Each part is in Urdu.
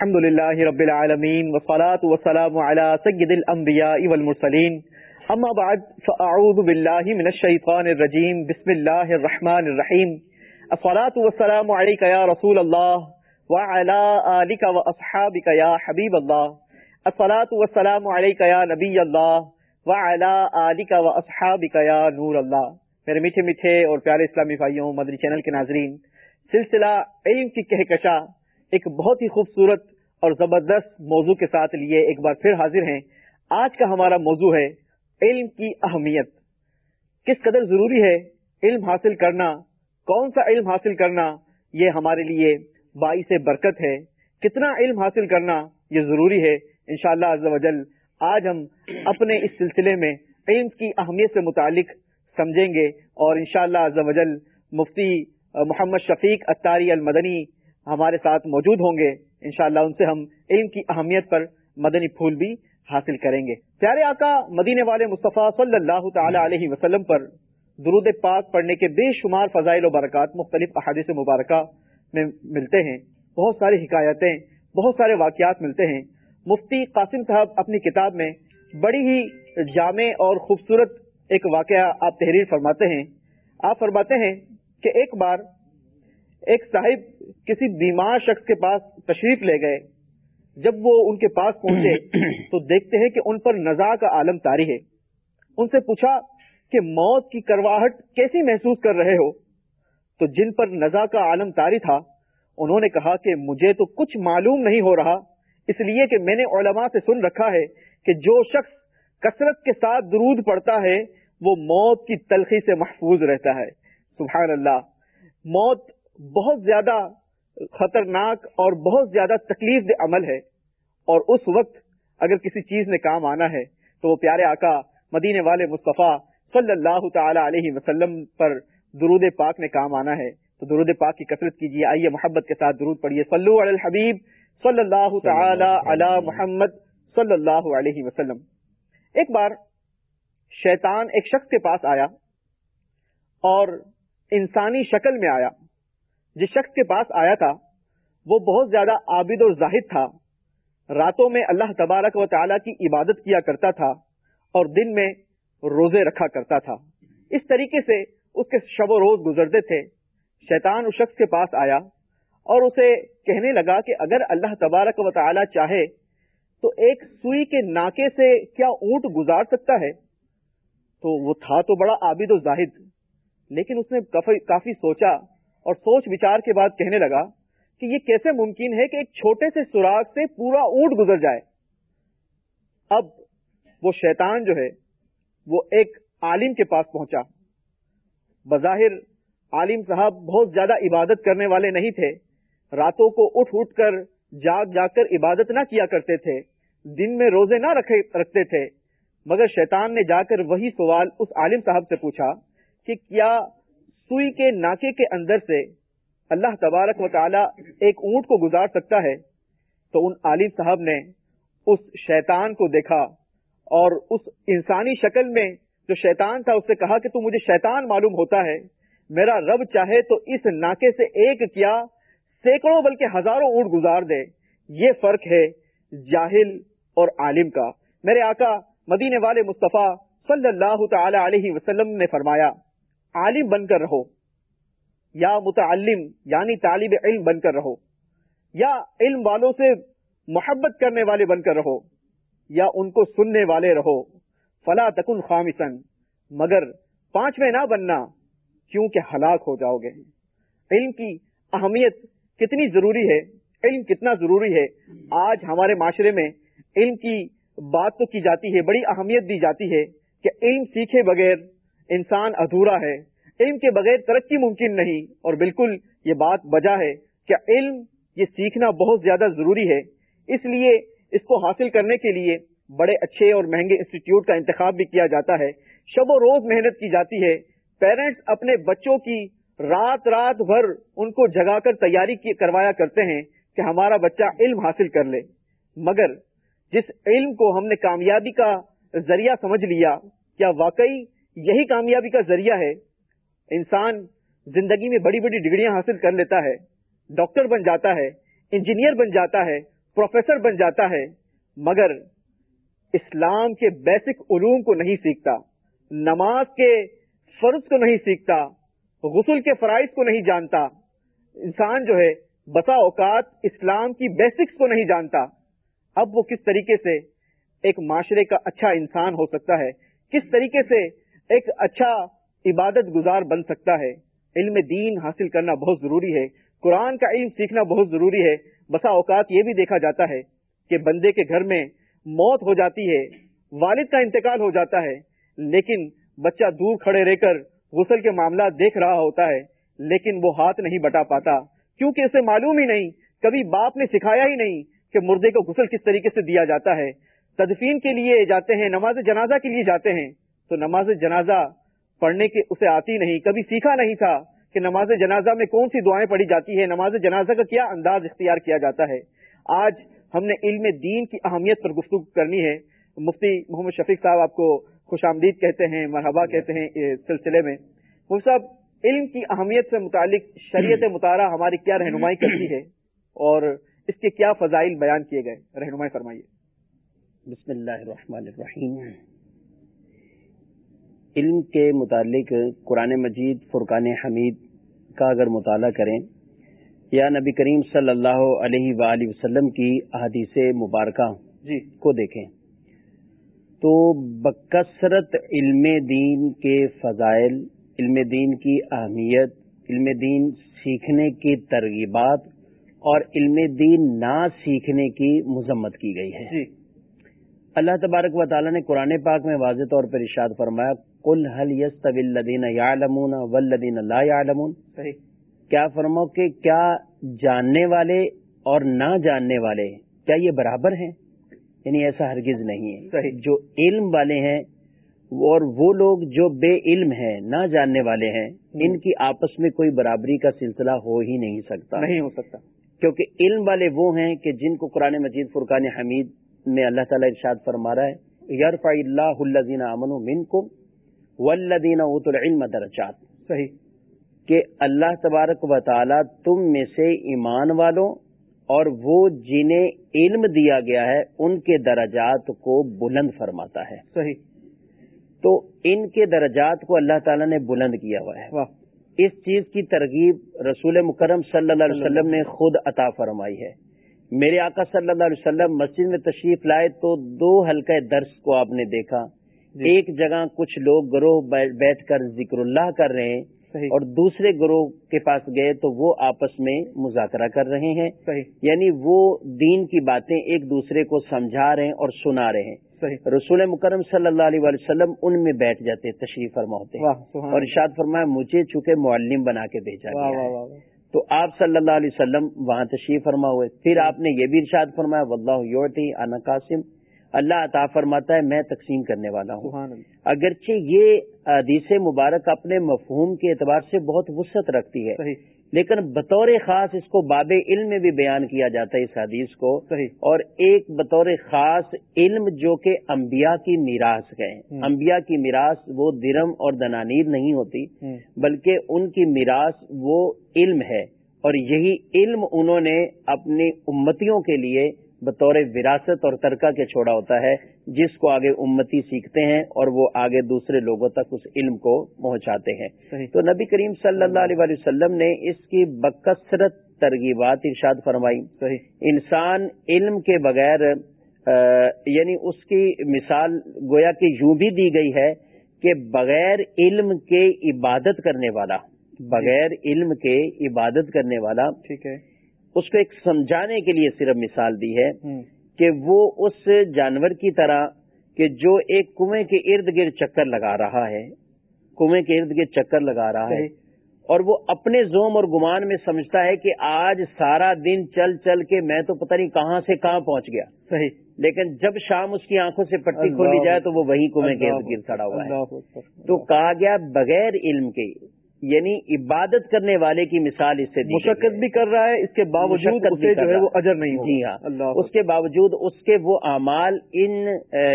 الحمد لله رب العالمين والصلاة والسلام على سيد الأنبياء والمرسلين أما بعد فأعوذ بالله من الشيطان الرجيم بسم الله الرحمن الرحيم الصلاة والسلام عليك يا رسول الله وعلى آلك وأصحابك يا حبيب الله الصلاة والسلام عليك يا نبي الله وعلى آلك وأصحابك يا نور الله میرے میٹھے میٹھے اور پیارے اسلامی بھائیوں مدری چینل کے ناظرین، سلسلہ علم کی کہکشاں ایک بہت ہی خوبصورت اور زبردست موضوع کے ساتھ لیے ایک بار پھر حاضر ہیں۔ آج کا ہمارا موضوع ہے علم کی اہمیت۔ کس قدر ضروری ہے علم حاصل کرنا؟ کون سا علم حاصل کرنا؟ یہ ہمارے لیے باعث برکت ہے۔ کتنا علم حاصل کرنا یہ ضروری ہے؟ انشاءاللہ شاء اللہ آج ہم اپنے اس سلسلے میں علم کی اہمیت سے متعلق سمجھیں گے اور انشاءاللہ شاء اللہ مفتی محمد شفیق اتاری المدنی ہمارے ساتھ موجود ہوں گے، انشاءاللہ ان سے ہم علم کی اہمیت پر مدنی پھول بھی حاصل کریں گے۔ پیارے آقا مدینے والے مصطفیٰ صلی اللہ تعالی علیہ وسلم پر درود پاک پڑھنے کے بے شمار فضائل و برکات مختلف احادیث مبارکہ میں ملتے ہیں۔ بہت ساری حکایتیں، بہت سارے واقعات ملتے ہیں۔ مفتی قاسم صاحب اپنی کتاب میں بڑی ہی جامع اور خوبصورت ایک واقعہ آپ تحریر فرماتے ہیں۔ آپ فرماتے ہیں کہ ایک بار ایک صاحب کسی بیمار شخص کے پاس تشریف لے گئے۔ جب وہ ان کے پاس پہنچے تو دیکھتے ہیں کہ ان پر نزا کا عالم تاری ہے۔ ان سے پوچھا کہ موت کی کرواہٹ کیسی محسوس کر رہے ہو؟ تو جن پر نزا کا عالم تاری تھا انہوں نے کہا کہ مجھے تو کچھ معلوم نہیں ہو رہا اس لیے کہ میں نے علماء سے سن رکھا ہے کہ جو شخص کثرت کے ساتھ درود پڑتا ہے وہ موت کی تلخی سے محفوظ رہتا ہے۔ سبحان اللہ موت بہت زیادہ خطرناک اور بہت زیادہ تکلیف دہ عمل ہے۔ اور اس وقت اگر کسی چیز نے کام آنا ہے تو وہ پیارے آقا مدینے والے مصطفیٰ صلی اللہ تعالی علیہ وسلم پر درود پاک نے کام آنا ہے۔ تو درود پاک کی کثرت کیجیے، آئیے محبت کے ساتھ درود پڑھیے۔ صلو علی الحبیب صلی اللہ تعالی علی محمد صلی اللہ علیہ وسلم۔ ایک بار شیطان ایک شخص کے پاس آیا اور انسانی شکل میں آیا۔ جس شخص کے پاس آیا تھا، وہ بہت زیادہ عابد اور زاہد تھا۔ راتوں میں اللہ تبارک و تعالیٰ کی عبادت کیا کرتا تھا اور دن میں روزے رکھا کرتا تھا۔ اس طریقے سے اس کے شب و روز گزرتے تھے۔ شیطان اس شخص کے پاس آیا اور اسے کہنے لگا کہ اگر اللہ تبارک و تعالیٰ چاہے تو ایک سوئی کے ناکے سے کیا اونٹ گزار سکتا ہے؟ تو وہ تھا تو بڑا عابد و زاہد، لیکن اس نے کافی سوچا اور سوچ وچار کے بعد کہنے لگا کہ یہ کیسے ممکن ہے کہ ایک چھوٹے سے سوراخ سے پورا اونٹ گزر جائے۔ اب وہ شیطان جو ہے، وہ ایک عالم کے پاس پہنچا۔ بظاہر عالم صاحب بہت زیادہ عبادت کرنے والے نہیں تھے۔ راتوں کو اٹھ اٹھ کر جاگ جاگ کر عبادت نہ کیا کرتے تھے۔ دن میں روزے نہ رکھتے تھے۔ مگر شیطان نے جا کر وہی سوال اس عالم صاحب سے پوچھا کہ کیا سوئی کے ناکے کے اندر سے اللہ تبارک و تعالی ایک اونٹ کو گزار سکتا ہے، تو ان عالم صاحب نے اس شیطان کو دیکھا اور اس انسانی شکل میں جو شیطان تھا، اس سے کہا کہ تو مجھے شیطان معلوم ہوتا ہے، میرا رب چاہے تو اس ناکے سے ایک کیا سینکڑوں بلکہ ہزاروں اونٹ گزار دے۔ یہ فرق ہے جاہل اور عالم کا۔ میرے آقا مدینے والے مصطفیٰ صلی اللہ تعالی علیہ وسلم نے فرمایا عالم بن کر رہو، یا متعلم یعنی طالب علم بن کر رہو، یا علم والوں سے محبت کرنے والے بن کر رہو، یا ان کو سننے والے رہو، فلا تکن خامسن مگر پانچویں نہ بننا، کیونکہ ہلاک ہو جاؤ گے۔ علم کی اہمیت کتنی ضروری ہے؟ علم کتنا ضروری ہے؟ آج ہمارے معاشرے میں علم کی بات تو کی جاتی ہے، بڑی اہمیت دی جاتی ہے کہ علم سیکھے بغیر انسان ادھورا ہے، علم کے بغیر ترقی ممکن نہیں۔ اور بالکل یہ بات بجا ہے کہ علم یہ سیکھنا بہت زیادہ ضروری ہے۔ اس لیے اس کو حاصل کرنے کے لیے بڑے اچھے اور مہنگے انسٹیٹیوٹ کا انتخاب بھی کیا جاتا ہے۔ شب و روز محنت کی جاتی ہے۔ پیرنٹس اپنے بچوں کی رات رات بھر ان کو جگا کر تیاری کروایا کرتے ہیں کہ ہمارا بچہ علم حاصل کر لے۔ مگر جس علم کو ہم نے کامیابی کا ذریعہ سمجھ لیا، کیا واقعی یہی کامیابی کا ذریعہ ہے، انسان زندگی میں بڑی بڑی ڈگریاں حاصل کر لیتا ہے، ڈاکٹر بن جاتا ہے، انجینئر بن جاتا ہے، پروفیسر بن جاتا ہے، مگر اسلام کے بیسک علوم کو نہیں سیکھتا، نماز کے فرض کو نہیں سیکھتا، غسل کے فرائض کو نہیں جانتا۔ انسان جو ہے، بسا اوقات اسلام کی بیسکس کو نہیں جانتا۔ اب وہ کس طریقے سے ایک معاشرے کا اچھا انسان ہو سکتا ہے؟ کس طریقے سے ایک اچھا عبادت گزار بن سکتا ہے۔ علم دین حاصل کرنا بہت ضروری ہے۔ قرآن کا علم سیکھنا بہت ضروری ہے۔ بسا اوقات یہ بھی دیکھا جاتا ہے کہ بندے کے گھر میں موت ہو جاتی ہے، والد کا انتقال ہو جاتا ہے، لیکن بچہ دور کھڑے رہ کر غسل کے معاملات دیکھ رہا ہوتا ہے، لیکن وہ ہاتھ نہیں بٹا پاتا۔ کیونکہ اسے معلوم ہی نہیں، کبھی باپ نے سکھایا ہی نہیں کہ مردے کو غسل کس طریقے سے دیا جاتا ہے۔ تدفین کے لیے جاتے ہیں، نماز جنازہ کے لیے جاتے ہیں۔ تو نماز جنازہ پڑھنے کے اسے آتی نہیں کبھی سیکھا نہیں تھا کہ نماز جنازہ میں کون سی دعائیں پڑھی جاتی ہے نماز جنازہ کا کیا انداز اختیار کیا جاتا ہے۔ آج ہم نے علم دین کی اہمیت پر گفتگو کرنی ہے۔ مفتی محمد شفیق صاحب آپ کو خوش آمدید کہتے ہیں مرحبا کہتے ہیں سلسلے میں۔ وہ صاحب علم کی اہمیت سے متعلق شریعت مطالعہ ہماری کیا رہنمائی کرتی ہے؟ اور اس کے کیا فضائل بیان کیے گئے؟ رہنمائی فرمائیے۔ بسم اللہ الرحمن الرحیم۔ علم کے متعلق قرآن مجید فرقان حمید کا اگر مطالعہ کریں یا نبی کریم صلی اللہ علیہ وآلہ وسلم کی احادیث مبارکہ جی۔ کو دیکھیں تو بکثرت علم دین کے فضائل علم دین کی اہمیت علم دین سیکھنے کی ترغیبات اور علم دین نہ سیکھنے کی مذمت کی گئی ہے۔ جی۔ اللہ تبارک و تعالیٰ نے قرآن پاک میں واضح طور پر ارشاد فرمایا کل حل یس طویل لدین یا لمون ولدین اللہ یا صحیح. کیا فرماؤ کہ کیا جاننے والے اور نہ جاننے والے کیا یہ برابر ہیں؟ یعنی ایسا ہرگز نہیں ہے۔ صحیح. جو علم والے ہیں اور وہ لوگ جو بے علم ہیں نہ جاننے والے ہیں ان کی آپس میں کوئی برابری کا سلسلہ ہو ہی نہیں سکتا۔ نہیں ہو سکتا۔ کیونکہ علم والے وہ ہیں کہ جن کو قرآن مجید فرقان حمید میں اللہ تعالیٰ ارشاد فرما رہا ہے یرفع اللہ الذین امن منکم والذین اوتوا العلم درجات۔ صحیح۔ کہ اللہ تبارک و تعالی تم میں سے ایمان والوں اور وہ جنہیں علم دیا گیا ہے ان کے درجات کو بلند فرماتا ہے۔ صحیح۔ تو ان کے درجات کو اللہ تعالیٰ نے بلند کیا ہوا ہے۔ واہ۔ اس چیز کی ترغیب رسول مکرم صلی اللہ علیہ وسلم نے خود عطا فرمائی ہے۔ میرے آقا صلی اللہ علیہ وسلم مسجد میں تشریف لائے تو دو حلقہ درس کو آپ نے دیکھا۔ ایک جگہ کچھ لوگ گروہ بیٹھ کر ذکر اللہ کر رہے ہیں اور دوسرے گروہ کے پاس گئے تو وہ آپس میں مذاکرہ کر رہے ہیں۔ یعنی وہ دین کی باتیں ایک دوسرے کو سمجھا رہے ہیں اور سنا رہے ہیں۔ رسول مکرم صلی اللہ علیہ وسلم ان میں بیٹھ جاتے تشریف فرما ہوتے ہیں اور ارشاد فرمایا مجھے چونکہ معلم بنا کے بھیجا گیا۔ تو آپ صلی اللہ علیہ وسلم وہاں تشریف فرما ہوئے۔ پھر آپ نے یہ بھی ارشاد فرمایا واللہ یورتی انا قاسم اللہ عطا فرماتا ہے میں تقسیم کرنے والا ہوں۔ اگرچہ یہ حدیث مبارک اپنے مفہوم کے اعتبار سے بہت وسعت رکھتی ہے صحیح۔ لیکن بطور خاص اس کو باب علم میں بھی بیان کیا جاتا ہے اس حدیث کو۔ صحیح۔ اور ایک بطور خاص علم جو کہ انبیاء کی میراث ہے۔ انبیاء کی میراث وہ درم اور دنانیر نہیں ہوتی۔ بلکہ ان کی میراث وہ علم ہے۔ اور یہی علم انہوں نے اپنی امتیوں کے لیے بطور وراثت اور ترکہ کے چھوڑا ہوتا ہے جس کو آگے امتی سیکھتے ہیں اور وہ آگے دوسرے لوگوں تک اس علم کو پہنچاتے ہیں۔ صحیح۔ تو نبی کریم صلی اللہ علیہ وسلم نے اس کی بکثرت ترغیبات ارشاد فرمائی۔ صحیح۔ انسان علم کے بغیر یعنی اس کی مثال گویا کہ یوں بھی دی گئی ہے کہ بغیر علم کے عبادت کرنے والا بغیر علم کے عبادت کرنے والا ٹھیک ہے۔ اس کو ایک سمجھانے کے لیے صرف مثال دی ہے۔ کہ وہ اس جانور کی طرح کہ جو ایک کنویں کے ارد گرد چکر لگا رہا ہے کنویں کے ارد گرد چکر لگا رہا ہے اور وہ اپنے زوم اور گمان میں سمجھتا ہے کہ آج سارا دن چل چل کے میں تو پتہ نہیں کہاں سے کہاں پہنچ گیا۔ صحیح۔ لیکن جب شام اس کی آنکھوں سے پٹی کھولی جائے تو وہ وہی کنویں کے ارد گرد کھڑا ہوا ہے۔ تو کہا گیا بغیر علم کے یعنی عبادت کرنے والے کی مثال اس سے۔ مشقت بھی کر رہا ہے اس کے باوجود اسے جو ہے وہ اجر نہیں جی ہاں۔ اس کے باوجود اس کے وہ اعمال ان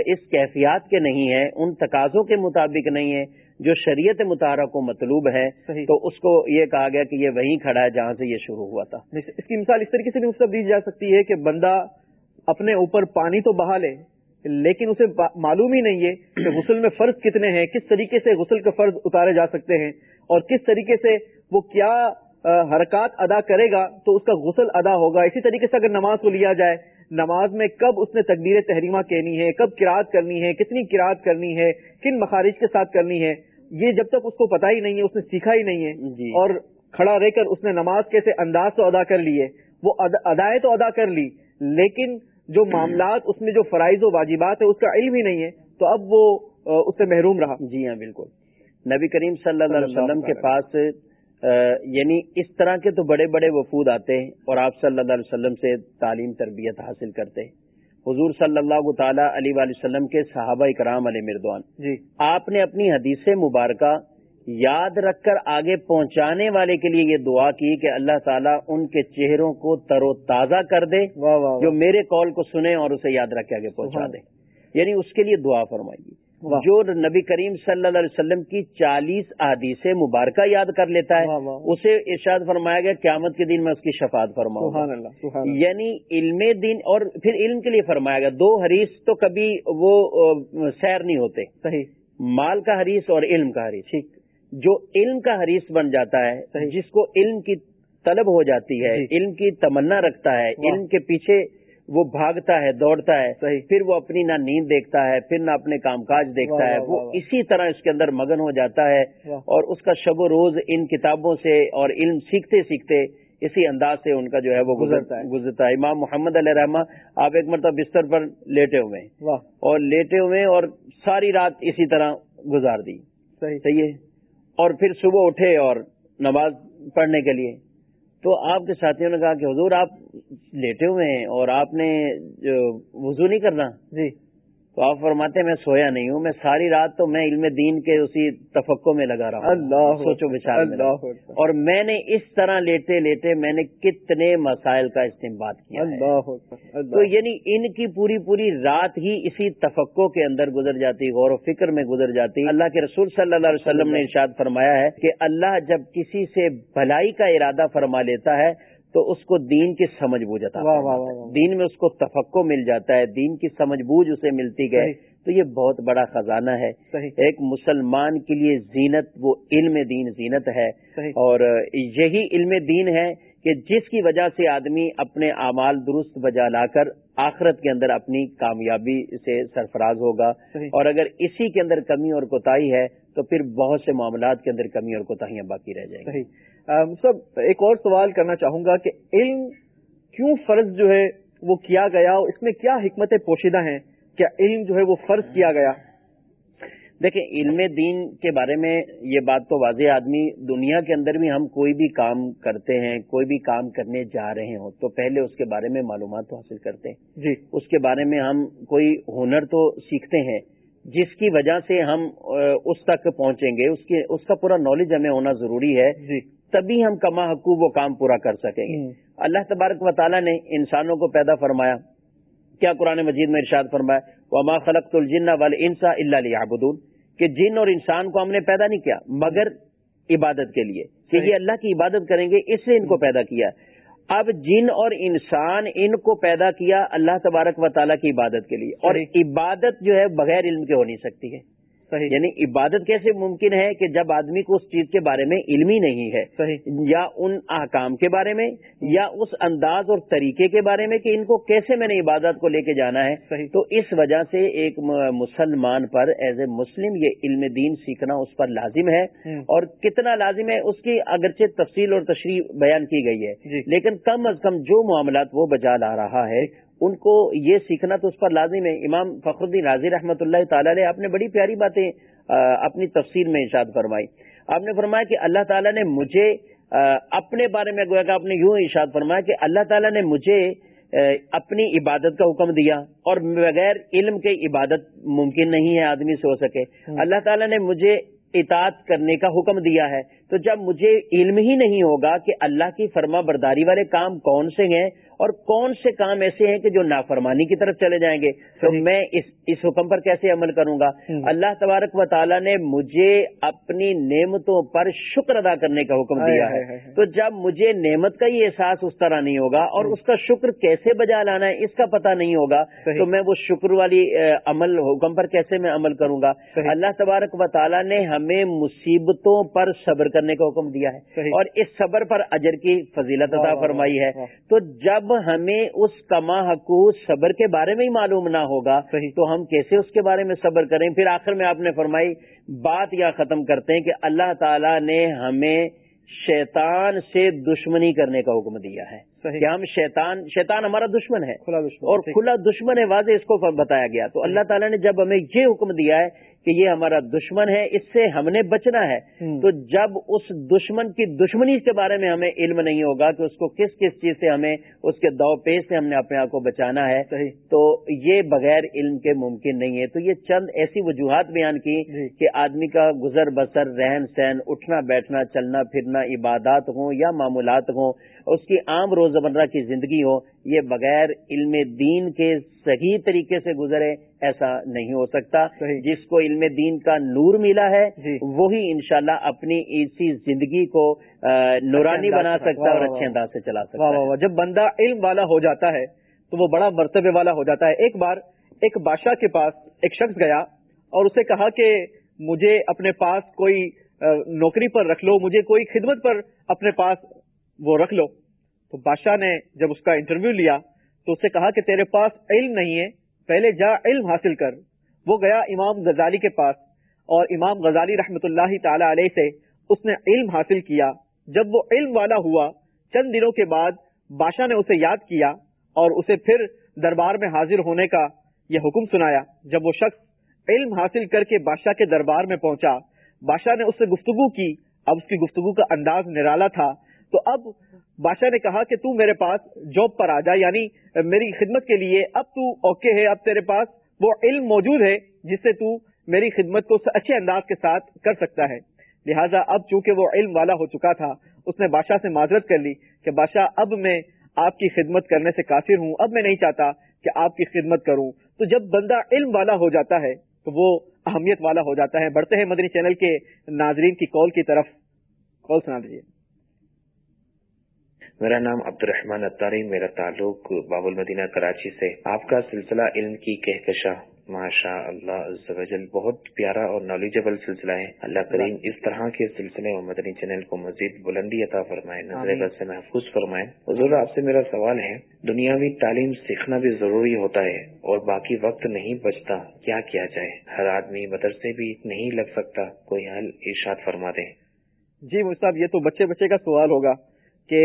اس کیفیات کے نہیں ہیں ان تقاضوں کے مطابق نہیں ہیں جو شریعت مطالعہ کو مطلوب ہے۔ تو اس کو یہ کہا گیا کہ یہ وہیں کھڑا ہے جہاں سے یہ شروع ہوا تھا۔ اس کی مثال اس طریقے سے بھی مطلب دی جا سکتی ہے کہ بندہ اپنے اوپر پانی تو بہا لے لیکن اسے معلوم ہی نہیں ہے کہ غسل میں فرض کتنے ہیں کس طریقے سے غسل کے فرض اتارے جا سکتے ہیں۔ اور کس طریقے سے وہ کیا حرکات ادا کرے گا تو اس کا غسل ادا ہوگا۔ اسی طریقے سے اگر نماز کو لیا جائے نماز میں کب اس نے تقدیر تحریمہ کہنی ہے کب کراط کرنی ہے کتنی کراط کرنی ہے کن مخارج کے ساتھ کرنی ہے یہ جب تک اس کو پتا ہی نہیں ہے اس نے سیکھا ہی نہیں ہے۔ جی۔ اور کھڑا رہ کر اس نے نماز کیسے انداز تو ادا کر لی ہے وہ ادائیں تو ادا کر لی لیکن جو معاملات اس میں جو فرائض و واجبات ہے اس کا علم ہی نہیں ہے تو اب وہ اس سے محروم رہا۔ جی ہاں بالکل۔ نبی کریم صلی اللہ علیہ وسلم کے پاس یعنی اس طرح کے تو بڑے بڑے وفود آتے ہیں اور آپ صلی اللہ علیہ وسلم سے تعلیم تربیت حاصل کرتے ہیں۔ حضور صلی اللہ تعالی علیہ وسلم کے صحابہ اکرام علیہ مردوان جی۔ آپ نے اپنی حدیث مبارکہ یاد رکھ کر آگے پہنچانے والے کے لیے یہ دعا کی کہ اللہ تعالیٰ ان کے چہروں کو تر و تازہ کر دے واہ واہ جو میرے کال کو سنے اور اسے یاد رکھ کے آگے پہنچا دے۔ یعنی اس کے لیے دعا فرمائیے۔ جو نبی کریم صلی اللہ علیہ وسلم کی چالیس احادیث مبارکہ یاد کر لیتا ہے اسے ارشاد فرمایا گیا قیامت کے دن میں اس کی شفاعت فرماؤں یعنی علم دین اور پھر علم کے لیے فرمایا گیا دو حریث تو کبھی وہ سیر نہیں ہوتے۔ صحیح. مال کا حریث اور علم کا حریث ٹھیک. جو علم کا حریث بن جاتا ہے جس کو علم کی طلب ہو جاتی ہے جی۔ علم کی تمنا رکھتا ہے علم کے پیچھے وہ بھاگتا ہے دوڑتا ہے پھر وہ اپنی نہ نیند دیکھتا ہے پھر نہ اپنے کام کاج دیکھتا ہے۔ وہ اسی طرح اس کے اندر مگن ہو جاتا ہے اور اس کا شب و روز ان کتابوں سے اور علم سیکھتے سیکھتے اسی انداز سے ان کا جو ہے وہ گزرتا ہے۔ گزرتا ہے۔ امام محمد علیہ رحمٰ آپ ایک مرتبہ بستر پر لیٹے ہوئے ہیں۔ اور لیٹے ہوئے اور ساری رات اسی طرح گزار دی۔ صحیح ہے۔ اور پھر صبح اٹھے اور نماز پڑھنے کے لیے۔ تو آپ کے ساتھیوں نے کہا کہ حضور آپ لیٹے ہوئے ہیں اور آپ نے وضو نہیں کرنا؟ جی۔ تو آپ فرماتے میں سویا نہیں ہوں میں ساری رات تو میں علم دین کے اسی تفقوں میں لگا رہا ہوں۔ اللہ سوچو بچار اللہ اور میں نے اس طرح لیتے لیتے میں نے کتنے مسائل کا استعمال کیا اللہ تو یعنی ان کی پوری پوری رات ہی اسی تفقوں کے اندر گزر جاتی غور و فکر میں گزر جاتی۔ اللہ کے رسول صلی اللہ علیہ وسلم نے ارشاد فرمایا ہے کہ اللہ جب کسی سے بھلائی کا ارادہ فرما لیتا ہے تو اس کو دین کی سمجھ بوجھ آتا دین میں اس کو تفقو مل جاتا ہے دین کی سمجھ بوجھ اسے ملتی گئے تو یہ بہت بڑا خزانہ ہے۔ ایک مسلمان کے لیے زینت وہ علم دین زینت ہے۔ اور یہی علم دین ہے کہ جس کی وجہ سے آدمی اپنے اعمال درست بجا لا کر آخرت کے اندر اپنی کامیابی سے سرفراز ہوگا۔ اور اگر اسی کے اندر کمی اور کوتاہی ہے تو پھر بہت سے معاملات کے اندر کمی اور کوتاہیاں باقی رہ جائیں گی۔ سب ایک اور سوال کرنا چاہوں گا کہ علم کیوں فرض جو ہے وہ کیا گیا اس میں کیا حکمت پوشیدہ ہیں؟ کیا علم جو ہے وہ فرض کیا گیا؟ دیکھیں علم دین کے بارے میں یہ بات تو واضح آدمی دنیا کے اندر بھی ہم کوئی بھی کام کرتے ہیں کوئی بھی کام کرنے جا رہے ہوں تو پہلے اس کے بارے میں معلومات تو حاصل کرتے ہیں۔ جی۔ اس کے بارے میں ہم کوئی ہنر تو سیکھتے ہیں جس کی وجہ سے ہم اس تک پہنچیں گے اس کی اس کا پورا نالج ہمیں ہونا ضروری ہے۔ جی۔ تبھی ہم کما حقوق وہ کام پورا کر سکیں گے۔ اللہ تبارک و تعالیٰ نے انسانوں کو پیدا فرمایا۔ کیا قرآن مجید میں ارشاد فرمایا وما خلق الجن وال انسا اللہ کہ جن اور انسان کو ہم نے پیدا نہیں کیا مگر عبادت کے لیے۔ کہ یہ اللہ کی عبادت کریں گے اس سے ان کو پیدا کیا۔ اب جن اور انسان ان کو پیدا کیا اللہ تبارک و تعالیٰ کی عبادت کے لیے۔ اور عبادت جو ہے بغیر علم کے ہو نہیں سکتی ہے۔ صحیح. یعنی عبادت کیسے ممکن ہے کہ جب آدمی کو اس چیز کے بارے میں علم ہی نہیں ہے صحیح. یا ان احکام کے بارے میں یا اس انداز اور طریقے کے بارے میں کہ ان کو کیسے میں نے عبادت کو لے کے جانا ہے صحیح. تو اس وجہ سے ایک مسلمان پر ایز اے مسلم یہ علم دین سیکھنا اس پر لازم ہے اور کتنا لازم ہے اس کی اگرچہ تفصیل اور تشریح بیان کی گئی ہے جی۔ لیکن کم از کم جو معاملات وہ بجا لا رہا ہے ان کو یہ سیکھنا تو اس پر لازم ہے۔ امام فخر الدین راضی رحمۃ اللہ تعالی نے آپ نے بڑی پیاری باتیں اپنی تفسیر میں ارشاد فرمائی۔ آپ نے فرمایا کہ اللہ تعالیٰ نے مجھے اپنے بارے میں گویا کہ آپ نے یوں ارشاد فرمایا کہ اللہ تعالیٰ نے مجھے اپنی عبادت کا حکم دیا اور بغیر علم کے عبادت ممکن نہیں ہے آدمی سے ہو سکے اللہ تعالیٰ نے مجھے اطاعت کرنے کا حکم دیا ہے۔ تو جب مجھے علم ہی نہیں ہوگا کہ اللہ کی فرما برداری والے کام کون سے ہیں اور کون سے کام ایسے ہیں کہ جو نافرمانی کی طرف چلے جائیں گے تو میں اس اس حکم پر کیسے عمل کروں گا؟ اللہ تبارک و تعالیٰ نے مجھے اپنی نعمتوں پر شکر ادا کرنے کا حکم دیا ہے۔ تو جب مجھے نعمت کا ہی احساس اس طرح نہیں ہوگا اور اس کا شکر کیسے بجا لانا ہے اس کا پتہ نہیں ہوگا تو میں وہ شکر والی عمل حکم پر کیسے میں عمل کروں گا؟ اللہ تبارک و تعالیٰ نے ہمیں مصیبتوں پر صبر کرنے کا حکم دیا ہے۔ اور اس صبر پر اجر کی فضیلت ادا فرمائی ہے۔ تو جب ہمیں اس کما حقوق صبر کے بارے میں ہی معلوم نہ ہوگا تو ہم کیسے اس کے بارے میں صبر کریں؟ پھر آخر میں آپ نے فرمائی بات یا ختم کرتے ہیں کہ اللہ تعالیٰ نے ہمیں شیطان سے دشمنی کرنے کا حکم دیا ہے کہ ہم شیطان شیطان ہمارا دشمن ہے۔ اور کھلا دشمن ہے واضح اس کو بتایا گیا۔ تو اللہ تعالیٰ نے جب ہمیں یہ حکم دیا ہے کہ یہ ہمارا دشمن ہے اس سے ہم نے بچنا ہے۔ تو جب اس دشمن کی دشمنی کے بارے میں ہمیں علم نہیں ہوگا کہ اس کو کس کس چیز سے ہمیں اس کے دو پیش سے ہم نے اپنے آپ کو بچانا ہے تو یہ بغیر علم کے ممکن نہیں ہے۔ تو یہ چند ایسی وجوہات بیان کی جی۔ کہ آدمی کا گزر بسر رہن سہن اٹھنا بیٹھنا چلنا پھرنا عبادات ہوں یا معمولات ہوں اس کی عام روزمرہ کی زندگی ہو یہ بغیر علم دین کے صحیح طریقے سے گزرے ایسا نہیں ہو سکتا۔ جس کو علم دین کا نور ملا ہے جی۔ وہی انشاءاللہ اپنی اسی زندگی کو نورانی بنا سکتا ہے اور اچھے انداز سے چلا سکتا ہے۔ جب بندہ علم والا ہو جاتا ہے تو وہ بڑا مرتبے والا ہو جاتا ہے۔ ایک بار ایک بادشاہ کے پاس ایک شخص گیا اور اسے کہا کہ مجھے اپنے پاس کوئی نوکری پر رکھ لو مجھے کوئی خدمت پر اپنے پاس وہ رکھ لو۔ تو بادشاہ نے جب اس کا انٹرویو لیا تو اسے کہا کہ تیرے پاس علم نہیں ہے، پہلے جا علم حاصل کر۔ وہ گیا امام غزالی کے پاس اور امام غزالی رحمت اللہ تعالی علیہ سے اس نے علم حاصل کیا۔ جب وہ علم والا ہوا، چند دنوں کے بعد بادشاہ نے اسے یاد کیا اور اسے پھر دربار میں حاضر ہونے کا یہ حکم سنایا۔ جب وہ شخص علم حاصل کر کے بادشاہ کے دربار میں پہنچا، بادشاہ نے اس سے گفتگو کی۔ اب اس کی گفتگو کا انداز نرالا تھا۔ تو اب بادشاہ نے کہا کہ تو میرے پاس جاب پر آ جا یعنی میری خدمت کے لیے اب تو اوکے ہے، اب تیرے پاس وہ علم موجود ہے جس سے تو میری خدمت کو اچھے انداز کے ساتھ کر سکتا ہے۔ لہٰذا اب چونکہ وہ علم والا ہو چکا تھا، اس نے بادشاہ سے معذرت کر لی کہ بادشاہ اب میں آپ کی خدمت کرنے سے قاصر ہوں، اب میں نہیں چاہتا کہ آپ کی خدمت کروں۔ تو جب بندہ علم والا ہو جاتا ہے تو وہ اہمیت والا ہو جاتا ہے۔ بڑھتے ہیں مدنی چینل کے ناظرین کی کال کی طرف۔ کال سنا دیجیے میرا نام عبد الرحمان اتاری میرا تعلق باب المدینہ کراچی سے۔ آپ کا سلسلہ علم کی کہکشا ماشاء اللہ بہت پیارا اور نالجبل سلسلہ ہے۔ اللہ کریم اس طرح کے سلسلے اور مدنی چینل کو مزید بلندی عطا فرمائے نظر سے محفوظ فرمائے۔ حضور آپ سے میرا سوال ہے دنیاوی تعلیم سیکھنا بھی ضروری ہوتا ہے اور باقی وقت نہیں بچتا کیا کیا جائے؟ ہر آدمی مدرسے بھی نہیں لگ سکتا کوئی حل ارشاد فرما دیں جی صاحب یہ تو بچے بچے کا سوال ہوگا۔ کہ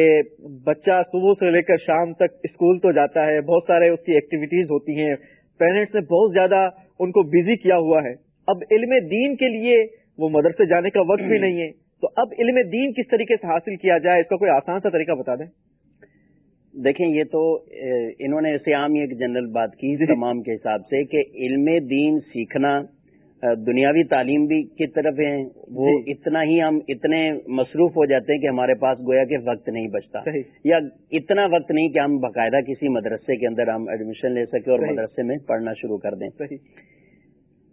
بچہ صبح سے لے کر شام تک اسکول تو جاتا ہے بہت سارے اس کی ایکٹیویٹیز ہوتی ہیں۔ پیرنٹس نے بہت زیادہ ان کو بزی کیا ہوا ہے۔ اب علم دین کے لیے وہ مدرسے جانے کا وقت بھی نہیں ہے۔ تو اب علم دین کس طریقے سے حاصل کیا جائے اس کا کوئی آسان سا طریقہ بتا دیں؟ دیکھیں یہ تو انہوں نے ایسے عام ایک جنرل بات کی جی۔ تمام کے حساب سے کہ علم دین سیکھنا دنیاوی تعلیم بھی کی طرف ہیں۔ وہ جی۔ اتنا ہی ہم اتنے مصروف ہو جاتے ہیں کہ ہمارے پاس گویا کہ وقت نہیں بچتا۔ یا اتنا وقت نہیں کہ ہم باقاعدہ کسی مدرسے کے اندر ہم ایڈمیشن لے سکیں اور مدرسے میں پڑھنا شروع کر دیں۔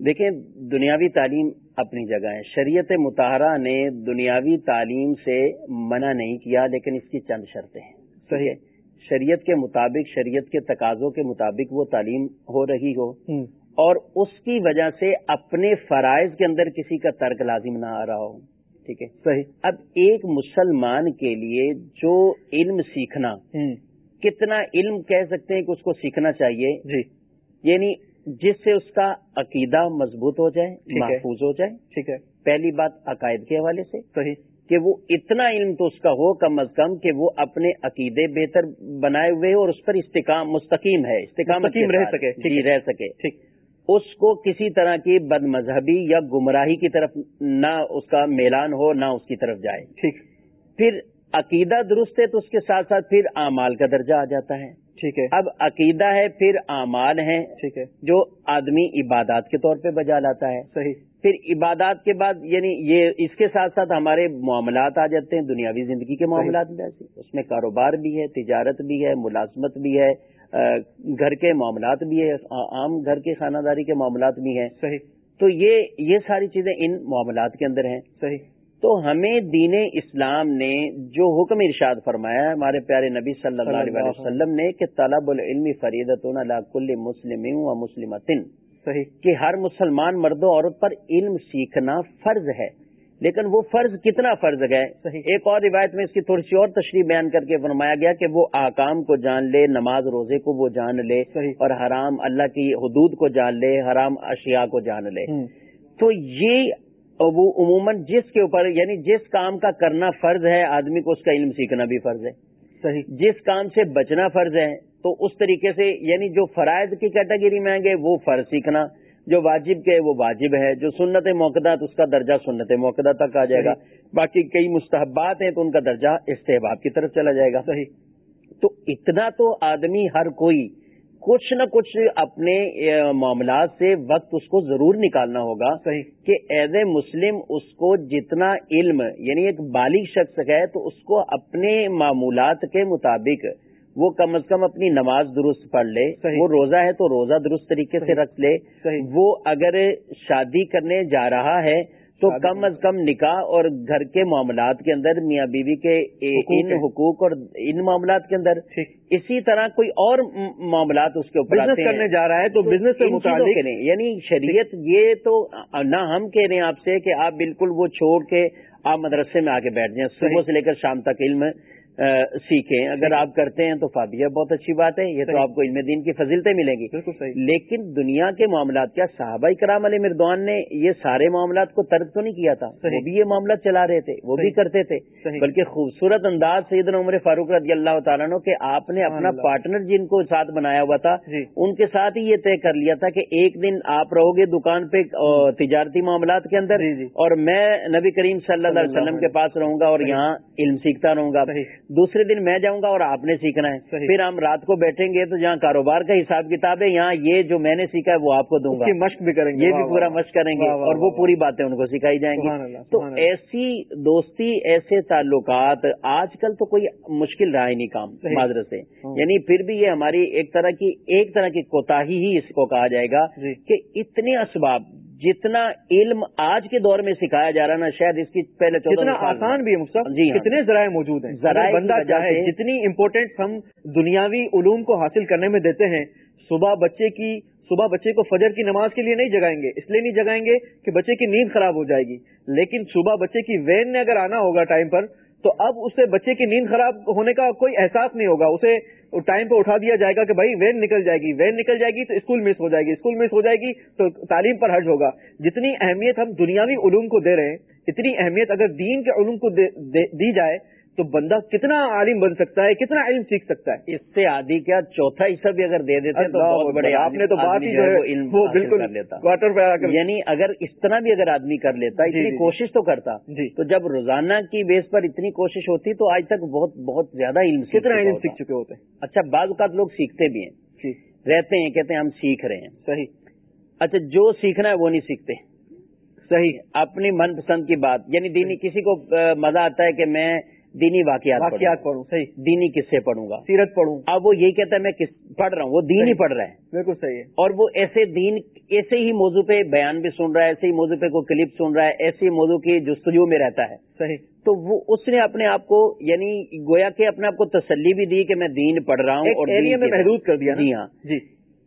دیکھیں دنیاوی تعلیم اپنی جگہ ہے۔ شریعت متحرہ نے دنیاوی تعلیم سے منع نہیں کیا لیکن اس کی چند شرطیں ہیں۔ صحیح۔ شریعت کے مطابق شریعت کے تقاضوں کے مطابق وہ تعلیم ہو رہی ہو۔ اور اس کی وجہ سے اپنے فرائض کے اندر کسی کا ترک لازم نہ آ رہا ہو۔ ٹھیک ہے؟ صحیح۔ اب ایک مسلمان کے لیے جو علم سیکھنا کتنا علم کہہ سکتے ہیں کہ اس کو سیکھنا چاہیے؟ جی۔ یعنی جس سے اس کا عقیدہ مضبوط ہو جائے محفوظ ہو جائے۔ ٹھیک ہے۔ پہلی بات عقائد کے حوالے سے صحیح۔ کہ وہ اتنا علم تو اس کا ہو کم از کم کہ وہ اپنے عقیدے بہتر بنائے ہوئے اور اس پر استقام مستقیم ہے استقام رہ سکے۔ جی رہ سکے۔ ٹھیک۔ اس کو کسی طرح کی بد مذہبی یا گمراہی کی طرف نہ اس کا میلان ہو نہ اس کی طرف جائے۔ ٹھیک۔ پھر عقیدہ درست ہے تو اس کے ساتھ ساتھ پھر اعمال کا درجہ آ جاتا ہے۔ ٹھیک ہے۔ اب عقیدہ ہے پھر اعمال ہیں۔ ٹھیک ہے۔ جو آدمی عبادات کے طور پہ بجا لاتا ہے۔ صحیح۔ پھر عبادات کے بعد یعنی یہ اس کے ساتھ ساتھ ہمارے معاملات آ جاتے ہیں دنیاوی زندگی کے معاملات جیسے اس میں کاروبار بھی ہے تجارت بھی ہے ملازمت بھی ہے۔ گھر کے معاملات بھی ہے عام گھر کے خانہ داری کے معاملات بھی ہیں۔ صحیح۔ تو یہ یہ ساری چیزیں ان معاملات کے اندر ہیں۔ صحیح۔ تو ہمیں دین اسلام نے جو حکم ارشاد فرمایا ہمارے پیارے نبی صلی اللہ علیہ وسلم نے کہ طلب العلم فریدت کل مسلم و مسلمتن صحیح۔ کہ ہر مسلمان مرد و عورت پر علم سیکھنا فرض ہے۔ لیکن وہ فرض کتنا فرض ہے؟ ایک اور روایت میں اس کی تھوڑی سی اور تشریح بیان کر کے فرمایا گیا کہ وہ آکام کو جان لے نماز روزے کو وہ جان لے اور حرام اللہ کی حدود کو جان لے حرام اشیاء کو جان لے۔ تو یہ وہ عموماً جس کے اوپر یعنی جس کام کا کرنا فرض ہے آدمی کو اس کا علم سیکھنا بھی فرض ہے۔ صحیح۔ جس کام سے بچنا فرض ہے تو اس طریقے سے یعنی جو فرائض کی کیٹیگری میں آئیں گے وہ فرض سیکھنا۔ جو واجب کے وہ واجب ہے جو سنت موقع اس کا درجہ سنت موقع تک آ جائے گا۔ باقی کئی مستحبات ہیں تو ان کا درجہ استحباب کی طرف چلا جائے گا۔ صحیح تو اتنا تو آدمی ہر کوئی کچھ نہ کچھ اپنے معاملات سے وقت اس کو ضرور نکالنا ہوگا صحیح۔ کہ ایز اے مسلم اس کو جتنا علم یعنی ایک بالغ شخص ہے تو اس کو اپنے معمولات کے مطابق وہ کم از کم اپنی نماز درست پڑھ لے وہ روزہ ہے تو روزہ درست طریقے سے رکھ لے۔ وہ اگر شادی کرنے جا رہا ہے تو کم از کم نکاح اور گھر کے معاملات کے اندر میاں بیوی کے ان حقوق اور ان معاملات کے اندر اسی طرح کوئی اور معاملات اس کے اوپر کرنے جا رہا ہے تو بزنس سے متعلق یعنی شریعت یہ تو نہ ہم کہہ رہے ہیں آپ سے کہ آپ بالکل وہ چھوڑ کے آپ مدرسے میں آگے بیٹھ جائیں صبح سے لے کر شام تک علم سیکھیں۔ اگر آپ کرتے ہیں تو فابیہ بہت اچھی بات ہے یہ تو آپ کو علم دین کی فضیلتیں ملیں گی۔ لیکن دنیا کے معاملات کیا؟ صحابہ کرام علیہ مردوان نے یہ سارے معاملات کو ترک تو نہیں کیا تھا۔ وہ بھی یہ معاملات چلا رہے تھے وہ بھی کرتے تھے۔ بلکہ خوبصورت انداز سید عمر فاروق رضی اللہ تعالیٰ کہ آپ نے اپنا پارٹنر جن کو ساتھ بنایا ہوا تھا جی۔ ان کے ساتھ ہی یہ طے کر لیا تھا کہ ایک دن آپ رہو گے دکان پہ تجارتی معاملات کے اندر۔ جی، جی۔ اور میں نبی کریم صلی اللہ علیہ وسلم کے پاس رہوں گا اور یہاں علم سیکھتا رہوں گا۔ دوسرے دن میں جاؤں گا اور آپ نے سیکھنا ہے۔ پھر ہم رات کو بیٹھیں گے تو جہاں کاروبار کا حساب کتاب ہے یہاں یہ جو میں نے سیکھا ہے وہ آپ کو دوں گا۔ مشق بھی کریں گے۔ یہ بھی پورا مشق کریں گے اور وہ پوری باتیں ان کو سکھائی جائیں گی۔ تو ایسی دوستی ایسے تعلقات آج کل تو کوئی مشکل رہا ہی نہیں کام معذرت سے۔ ہاں۔ یعنی پھر بھی یہ ہماری ایک طرح کی ایک طرح کی کوتا ہی اس کو کہا جائے گا جی۔ کہ اتنے اسباب جتنا علم آج کے دور میں سکھایا جا رہا نا شاید اس کی پہلے جتنا آسان بھی ہے جی ہاں۔ کتنے ذرائع موجود ہیں۔ ذرائع بندہ چاہے جتنی امپورٹینٹ ہم دنیاوی علوم کو حاصل کرنے میں دیتے ہیں صبح بچے کی صبح بچے کو فجر کی نماز کے لیے نہیں جگائیں گے۔ اس لیے نہیں جگائیں گے کہ بچے کی نیند خراب ہو جائے گی۔ لیکن صبح بچے کی وین نے اگر آنا ہوگا ٹائم پر تو اب اسے بچے کی نیند خراب ہونے کا کوئی احساس نہیں ہوگا۔ اسے ٹائم پہ اٹھا دیا جائے گا کہ بھائی وین نکل جائے گی۔ وین نکل جائے گی تو اسکول مس ہو جائے گی۔ اسکول مس ہو جائے گی تو تعلیم پر حج ہوگا۔ جتنی اہمیت ہم دنیاوی علوم کو دے رہے ہیں، اتنی اہمیت اگر دین کے علوم کو دی جائے تو بندہ کتنا عالم بن سکتا ہے کتنا علم سیکھ سکتا ہے؟ اس سے آدھی کیا چوتھا حصہ بھی اگر دے دیتے تو بہت بڑے آپ نے تو بات ہی وہ بالکل کوارٹر پہ یعنی اگر اس طرح بھی اگر آدمی کر لیتا جی، اتنی جی۔ کوشش تو کرتا۔ جی۔ تو جب روزانہ کی بیس پر اتنی کوشش ہوتی تو آج تک بہت بہت زیادہ علم کتنا علم سیکھ چکے ہوتے؟ ہیں اچھا بعض اوقات لوگ سیکھتے بھی ہیں۔ جی۔ رہتے ہیں کہتے ہیں ہم سیکھ رہے ہیں۔ صحیح۔ اچھا جو سیکھنا ہے وہ نہیں سیکھتے۔ صحیح۔ اپنی من پسند کی بات یعنی دینی کسی کو مزہ آتا ہے کہ میں دینی واقعات واقعات پڑھوں صحیح۔ دینی سے پڑھوں گا۔ سیرت پڑھوں۔ اب وہ یہی کہتا ہے میں پڑھ رہا ہوں وہ دین ہی پڑھ رہا ہے۔ بالکل صحیح ہے۔ اور وہ ایسے دین ایسے ہی موضوع پہ بیان بھی سن رہا ہے ایسے ہی موضوع پہ کوئی کلپ سن رہا ہے ایسے ہی موضوع کی جستجو میں رہتا ہے۔ صحیح۔ تو وہ اس نے اپنے آپ کو یعنی گویا کہ اپنے آپ کو تسلی بھی دی کہ میں دین پڑھ رہا ہوں اور میں محدود کر دیا جی ہاں۔ جی۔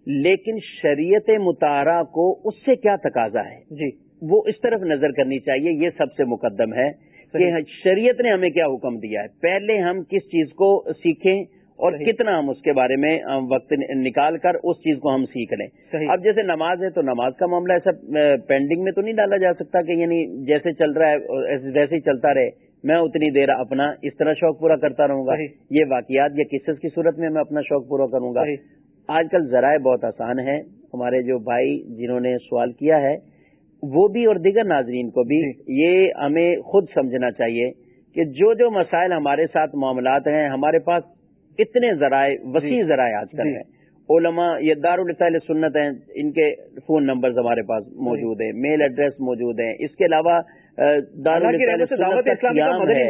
لیکن شریعت مطالعہ کو اس سے کیا تقاضا ہے؟ جی۔ وہ اس طرف نظر کرنی چاہیے یہ سب سے مقدم ہے۔ کہ شریعت نے ہمیں کیا حکم دیا ہے؟ پہلے ہم کس چیز کو سیکھیں اور کتنا ہم اس کے بارے میں وقت نکال کر اس چیز کو ہم سیکھ لیں۔ اب جیسے نماز ہے تو نماز کا معاملہ ایسا پینڈنگ میں تو نہیں ڈالا جا سکتا کہ یعنی جیسے چل رہا ہے ویسے ہی چلتا رہے۔ میں اتنی دیر اپنا اس طرح شوق پورا کرتا رہوں گا۔ یہ واقعات یا کس کی صورت میں میں اپنا شوق پورا کروں گا۔ آج کل ذرائع بہت آسان ہے ہمارے جو بھائی جنہوں نے سوال کیا ہے وہ بھی اور دیگر ناظرین کو بھی یہ ہمیں خود سمجھنا چاہیے کہ جو جو مسائل ہمارے ساتھ معاملات ہیں ہمارے پاس اتنے ذرائع وسیع ذرائع آج کل ہیں۔ علماء یہ دارالفال سنت ہیں ان کے فون نمبرز ہمارے پاس موجود ہیں میل ایڈریس موجود ہیں۔ اس کے علاوہ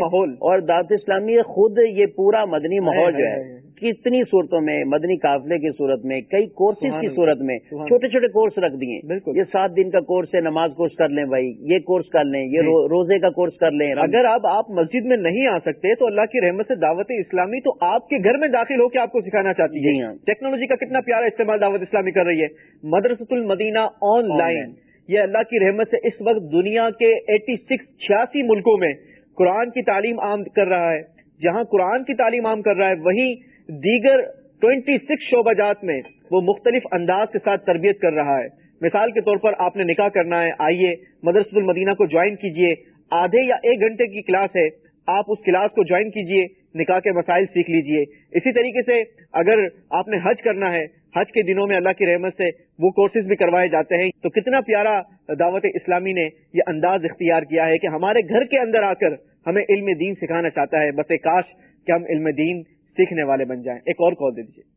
ماحول۔ اور دعوت اسلامی خود یہ پورا مدنی ماحول جو ہے۔ کتنی صورتوں میں مدنی قافلے کی صورت میں کئی کورسز کی صورت میں چھوٹے چھوٹے کورس رکھ دیے۔ یہ سات دن کا کورس ہے نماز کورس کر لیں بھائی یہ کورس کر لیں یہ جی۔ روزے کا کورس کر لیں۔ اگر آپ آپ مسجد میں نہیں آ سکتے تو اللہ کی رحمت سے دعوت اسلامی تو آپ کے گھر میں داخل ہو کے آپ کو سکھانا چاہتی ہے۔ جی ہاں۔ ٹیکنالوجی کا کتنا پیارا استعمال دعوت اسلامی کر رہی ہے۔ مدرسۃ المدینہ آن لائن یہ اللہ کی رحمت سے اس وقت دنیا کے ایٹی سکس چھیاسی ملکوں میں قرآن کی تعلیم عام کر رہا ہے۔ جہاں قرآن کی تعلیم عام کر رہا ہے وہیں دیگر ٹوینٹی سکس شعبہ جات میں وہ مختلف انداز کے ساتھ تربیت کر رہا ہے۔ مثال کے طور پر آپ نے نکاح کرنا ہے، آئیے مدرسۃ المدینہ کو جوائن کیجیے۔ آدھے یا ایک گھنٹے کی کلاس ہے، آپ اس کلاس کو جوائن کیجیے، نکاح کے مسائل سیکھ لیجیے۔ اسی طریقے سے اگر آپ نے حج کرنا ہے، حج کے دنوں میں اللہ کی رحمت سے وہ کورسز بھی کروائے جاتے ہیں۔ تو کتنا پیارا دعوت اسلامی نے یہ انداز اختیار کیا ہے کہ ہمارے گھر کے اندر آ کر ہمیں علم دین سکھانا چاہتا ہے۔ بس کاش کہ ہم علم دین سیکھنے والے بن جائیں۔ ایک اور کال دے دیجیے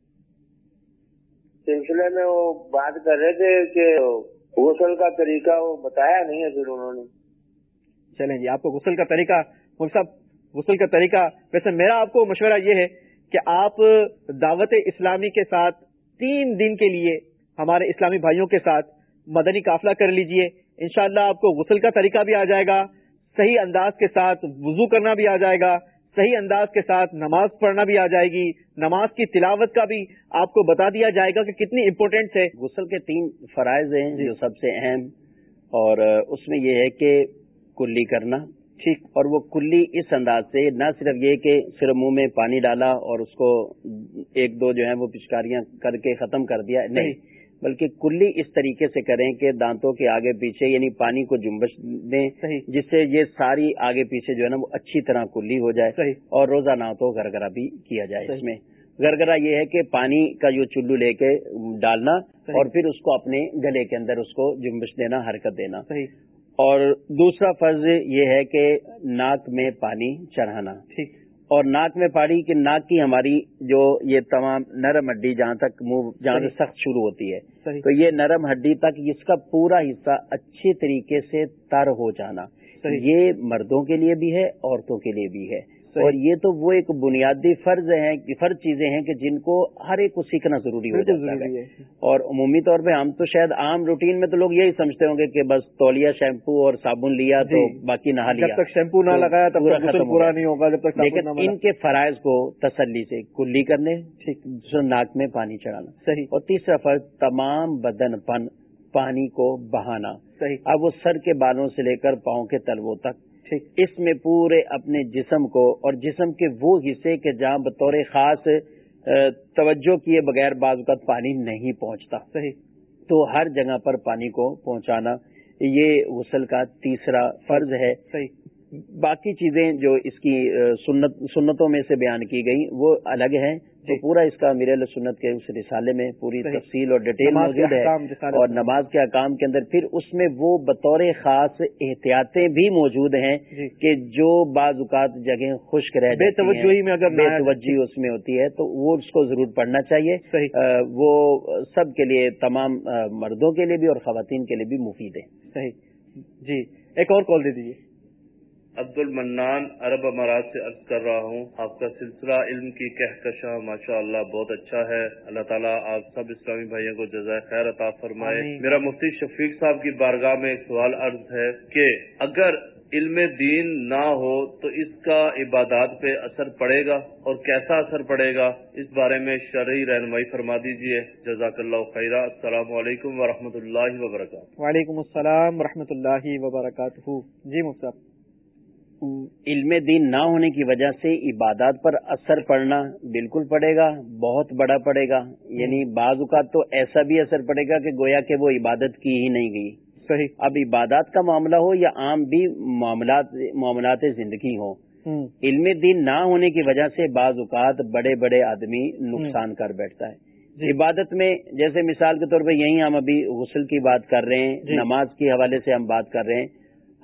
سلسلے میں وہ بات کر رہے تھے کہ غسل کا طریقہ وہ بتایا نہیں ہے پھر انہوں نے۔ چلیں جی آپ کو غسل کا طریقہ صاحب غسل کا طریقہ۔ ویسے میرا آپ کو مشورہ یہ ہے کہ آپ دعوت اسلامی کے ساتھ تین دن کے لیے ہمارے اسلامی بھائیوں کے ساتھ مدنی قافلہ کر لیجیے۔ انشاءاللہ اللہ آپ کو غسل کا طریقہ بھی آ جائے گا صحیح انداز کے ساتھ وضو کرنا بھی آ جائے گا۔ صحیح انداز کے ساتھ نماز پڑھنا بھی آ جائے گی نماز کی تلاوت کا بھی آپ کو بتا دیا جائے گا کہ کتنی امپورٹینٹ ہے۔ غسل کے تین فرائض ہیں جو سب سے اہم اور اس میں یہ ہے کہ کلی کرنا ٹھیک اور وہ کلی اس انداز سے نہ صرف یہ کہ صرف منہ میں پانی ڈالا اور اس کو ایک دو جو ہے وہ پچکاریاں کر کے ختم کر دیا نہیں۔ بلکہ کلی اس طریقے سے کریں کہ دانتوں کے آگے پیچھے یعنی پانی کو جمبش دیں جس سے یہ ساری آگے پیچھے جو ہے نا وہ اچھی طرح کلی ہو جائے اور روزانہ تو گرگرا بھی کیا جائے اس میں۔ گرگرا یہ ہے کہ پانی کا جو چلو لے کے ڈالنا اور پھر اس کو اپنے گلے کے اندر اس کو جمبش دینا حرکت دینا۔ اور دوسرا فرض یہ ہے کہ ناک میں پانی چڑھانا۔ ٹھیک۔ اور ناک میں پانی کہ ناک کی ہماری جو یہ تمام نرم ہڈی جہاں تک منہ جہاں سے سخت شروع ہوتی ہے تو یہ نرم ہڈی تک اس کا پورا حصہ اچھے طریقے سے تر ہو جانا یہ مردوں کے لیے بھی ہے عورتوں کے لیے بھی ہے۔ اور یہ تو وہ ایک بنیادی فرض ہیں فرض چیزیں ہیں کہ جن کو ہر ایک کو سیکھنا ضروری ہو جاتا ہے. اور عمومی طور پہ ہم تو شاید عام روٹین میں تو لوگ یہی سمجھتے ہوں گے کہ بس تولیا شیمپو اور صابن لیا تو جی۔ باقی نہا لیا. جب تک شیمپو نہ لگایا تب ختم پورا نہیں ہوگا جب تک لیکن ان کے فرائض کو تسلی سے کلی کرنے ناک میں پانی چڑھانا. صحیح. اور تیسرا فرض تمام بدن پن پانی کو بہانا. صحیح. اب وہ سر کے بالوں سے لے کر پاؤں کے تلووں تک اس میں پورے اپنے جسم کو اور جسم کے وہ حصے کے جہاں بطور خاص توجہ کیے بغیر بعض اوقات پانی نہیں پہنچتا۔ صحیح۔ تو ہر جگہ پر پانی کو پہنچانا، یہ غسل کا تیسرا فرض ہے۔ صحیح۔ باقی چیزیں جو اس کی سنت سنتوں میں سے بیان کی گئی وہ الگ ہیں تو جی۔ پورا اس کا میرے سنت کے اس رسالے میں پوری تفصیل اور ڈیٹیل موجود ہے۔ اور نماز کے احکام کے اندر پھر اس میں وہ بطور خاص احتیاطیں بھی موجود ہیں جی۔ کہ جو بعض اوقات جگہ خشک رہ بے توجہی میں اگر بے توجہ اس میں ہوتی ہے تو وہ اس کو ضرور پڑھنا چاہیے۔ وہ سب کے لیے تمام مردوں کے لیے بھی اور خواتین کے لیے بھی مفید ہے صحیح۔ جی ایک اور کال دے دیجیے عبد المنان عرب امارات سے عرض کر رہا ہوں آپ کا سلسلہ علم کی کہکشاں ماشاء اللہ بہت اچھا ہے۔ اللہ تعالیٰ آپ سب اسلامی بھائیوں کو جزائے خیر عطا فرمائے۔ میرا مفتی شفیق صاحب کی بارگاہ میں ایک سوال عرض ہے کہ اگر علم دین نہ ہو تو اس کا عبادات پہ اثر پڑے گا اور کیسا اثر پڑے گا؟ اس بارے میں شرعی رہنمائی فرما دیجیے جزاک اللہ خیرہ السلام علیکم و اللہ وبرکاتہ۔ وعلیکم السلام و اللہ وبرکاتہ۔ جی مفت علم دین نہ ہونے کی وجہ سے عبادات پر اثر پڑنا بالکل پڑے گا بہت بڑا پڑے گا۔ یعنی بعض اوقات تو ایسا بھی اثر پڑے گا کہ گویا کہ وہ عبادت کی ہی نہیں گئی۔ صحیح۔ اب عبادات کا معاملہ ہو یا عام بھی معاملات معاملات زندگی ہو علم دین نہ ہونے کی وجہ سے بعض اوقات بڑے بڑے آدمی نقصان کر بیٹھتا ہے۔ جی۔ عبادت میں جیسے مثال کے طور پہ یہی ہم ابھی غسل کی بات کر رہے ہیں جی۔ نماز کے حوالے سے ہم بات کر رہے ہیں۔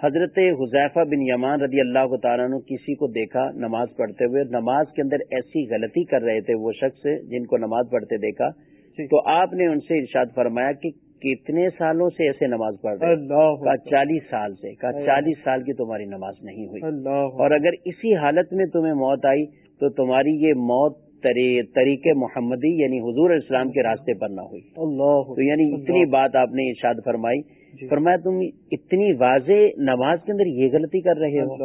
حضرت حذیفہ بن یمان رضی اللہ تعالیٰ نے کسی کو دیکھا نماز پڑھتے ہوئے نماز کے اندر ایسی غلطی کر رہے تھے وہ شخص جن کو نماز پڑھتے دیکھا جی۔ تو آپ نے ان سے ارشاد فرمایا کہ کتنے سالوں سے ایسے نماز پڑھ رہے کہا چالیس سال سے کہا چالیس سال کی تمہاری نماز نہیں ہوئی۔ اور اگر اسی حالت میں تمہیں موت آئی تو تمہاری یہ موت طری- طریق محمدی یعنی حضور اسلام کے راستے پر نہ ہوئی۔ اللہ۔ تو یعنی اتنی بات آپ نے ارشاد فرمائی فرمایا تم اتنی واضح نماز کے اندر یہ غلطی کر رہے ہو۔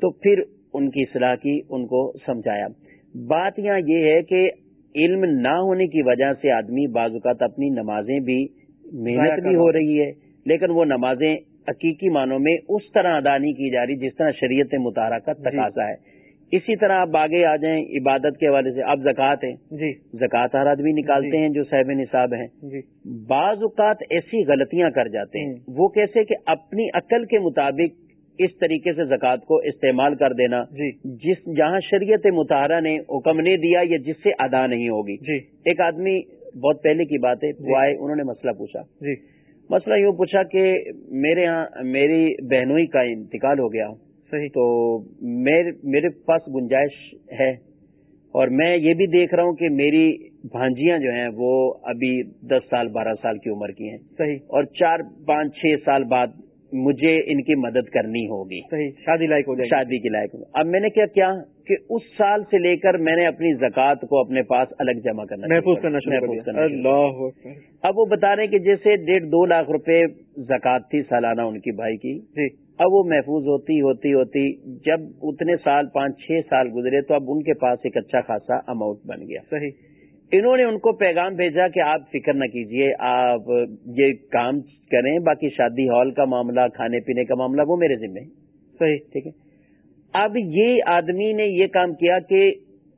تو پھر ان کی اصلاح کی ان کو سمجھایا۔ بات یہاں یہ ہے کہ علم نہ ہونے کی وجہ سے آدمی بعض اوقات اپنی نمازیں بھی محنت بھی ہو رہی ہے لیکن وہ نمازیں حقیقی معنوں میں اس طرح ادا نہیں کی جا رہی جس طرح شریعت مطالعہ کا جی۔ تقاضا ہے۔ اسی طرح آپ آگے آ جائیں عبادت کے حوالے سے اب زکوٰۃ ہیں۔ جی۔ زکوٰۃ ہر آدمی نکالتے جی۔ ہیں جو صاحب نصاب ہیں۔ جی۔ بعض اوقات ایسی غلطیاں کر جاتے ہیں۔ وہ کیسے کہ اپنی عقل کے مطابق اس طریقے سے زکوٰۃ کو استعمال کر دینا۔ جی۔ جس جہاں شریعت مطالعہ نے حکم نے دیا یا جس سے ادا نہیں ہوگی۔ جی۔ ایک آدمی بہت پہلے کی بات ہے وہ آئے انہوں نے مسئلہ پوچھا۔ جی۔ مسئلہ یوں پوچھا کہ میرے ہاں میری بہنوئی کا انتقال ہو گیا۔ صحیح. تو میرے میرے پاس گنجائش ہے اور میں یہ بھی دیکھ رہا ہوں کہ میری بھانجیاں جو ہیں وہ ابھی دس سال بارہ سال کی عمر کی ہیں۔ صحیح. اور چار پانچ چھ سال بعد مجھے ان کی مدد کرنی ہوگی۔ صحیح. شادی لائق ہو جائے شادی کے لائق ہوں اب میں نے کیا کیا کہ اس سال سے لے کر میں نے اپنی زکوٰۃ کو اپنے پاس الگ جمع کرنا محفوظ کر کرنا محفوظ کرنا اللہ اب وہ بتا رہے ہیں کہ جیسے ڈیڑھ دو لاکھ روپے زکوٰۃ تھی سالانہ ان کی بھائی کی۔ جی۔ اب وہ محفوظ ہوتی ہوتی ہوتی جب اتنے سال پانچ چھ سال گزرے تو اب ان کے پاس ایک اچھا خاصا اماؤنٹ بن گیا۔ صحیح۔ انہوں نے ان کو پیغام بھیجا کہ آپ فکر نہ کیجیے آپ یہ کام کریں باقی شادی ہال کا معاملہ کھانے پینے کا معاملہ وہ میرے ذمہ ہے صحیح ٹھیک ہے۔ اب یہ آدمی نے یہ کام کیا کہ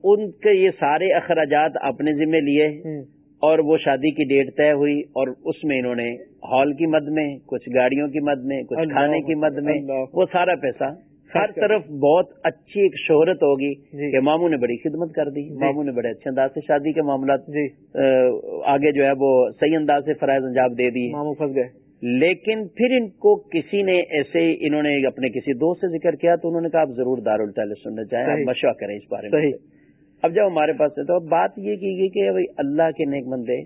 ان کے یہ سارے اخراجات اپنے ذمہ لیے اور وہ شادی کی ڈیٹ طے ہوئی اور اس میں انہوں نے ہال کی مد میں کچھ گاڑیوں کی مد میں کچھ کھانے کی مد میں وہ سارا پیسہ ہر طرف بہت اچھی ایک شہرت ہوگی جی۔ کہ ماموں نے بڑی خدمت کر دی ماموں نے بڑے اچھے انداز سے شادی کے معاملات جی۔ آگے جو ہے وہ صحیح انداز سے فرائض انجام دے دی۔ ماموں پھنس گئے۔ لیکن پھر ان کو کسی نے ایسے ہی انہوں نے اپنے کسی دوست سے ذکر کیا تو انہوں نے کہا آپ ضرور دارالتعل سننا چاہیں۔ مشورہ کریں اس بارے میں۔ اب جب ہمارے پاس ہے تو اب بات یہ کی گئی کہ بھائی اللہ کے نیک بندے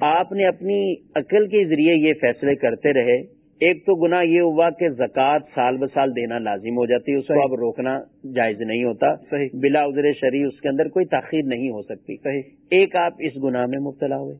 آپ نے اپنی عقل کے ذریعے یہ فیصلے کرتے رہے۔ ایک تو گناہ یہ ہوا کہ زکوٰۃ سال ب سال دینا لازم ہو جاتی ہے اس کو۔ اب روکنا جائز نہیں ہوتا۔ صحیح۔ بلا عذر شریع اس کے اندر کوئی تاخیر نہیں ہو سکتی۔ صحیح۔ ایک آپ اس گناہ میں مبتلا ہوئے۔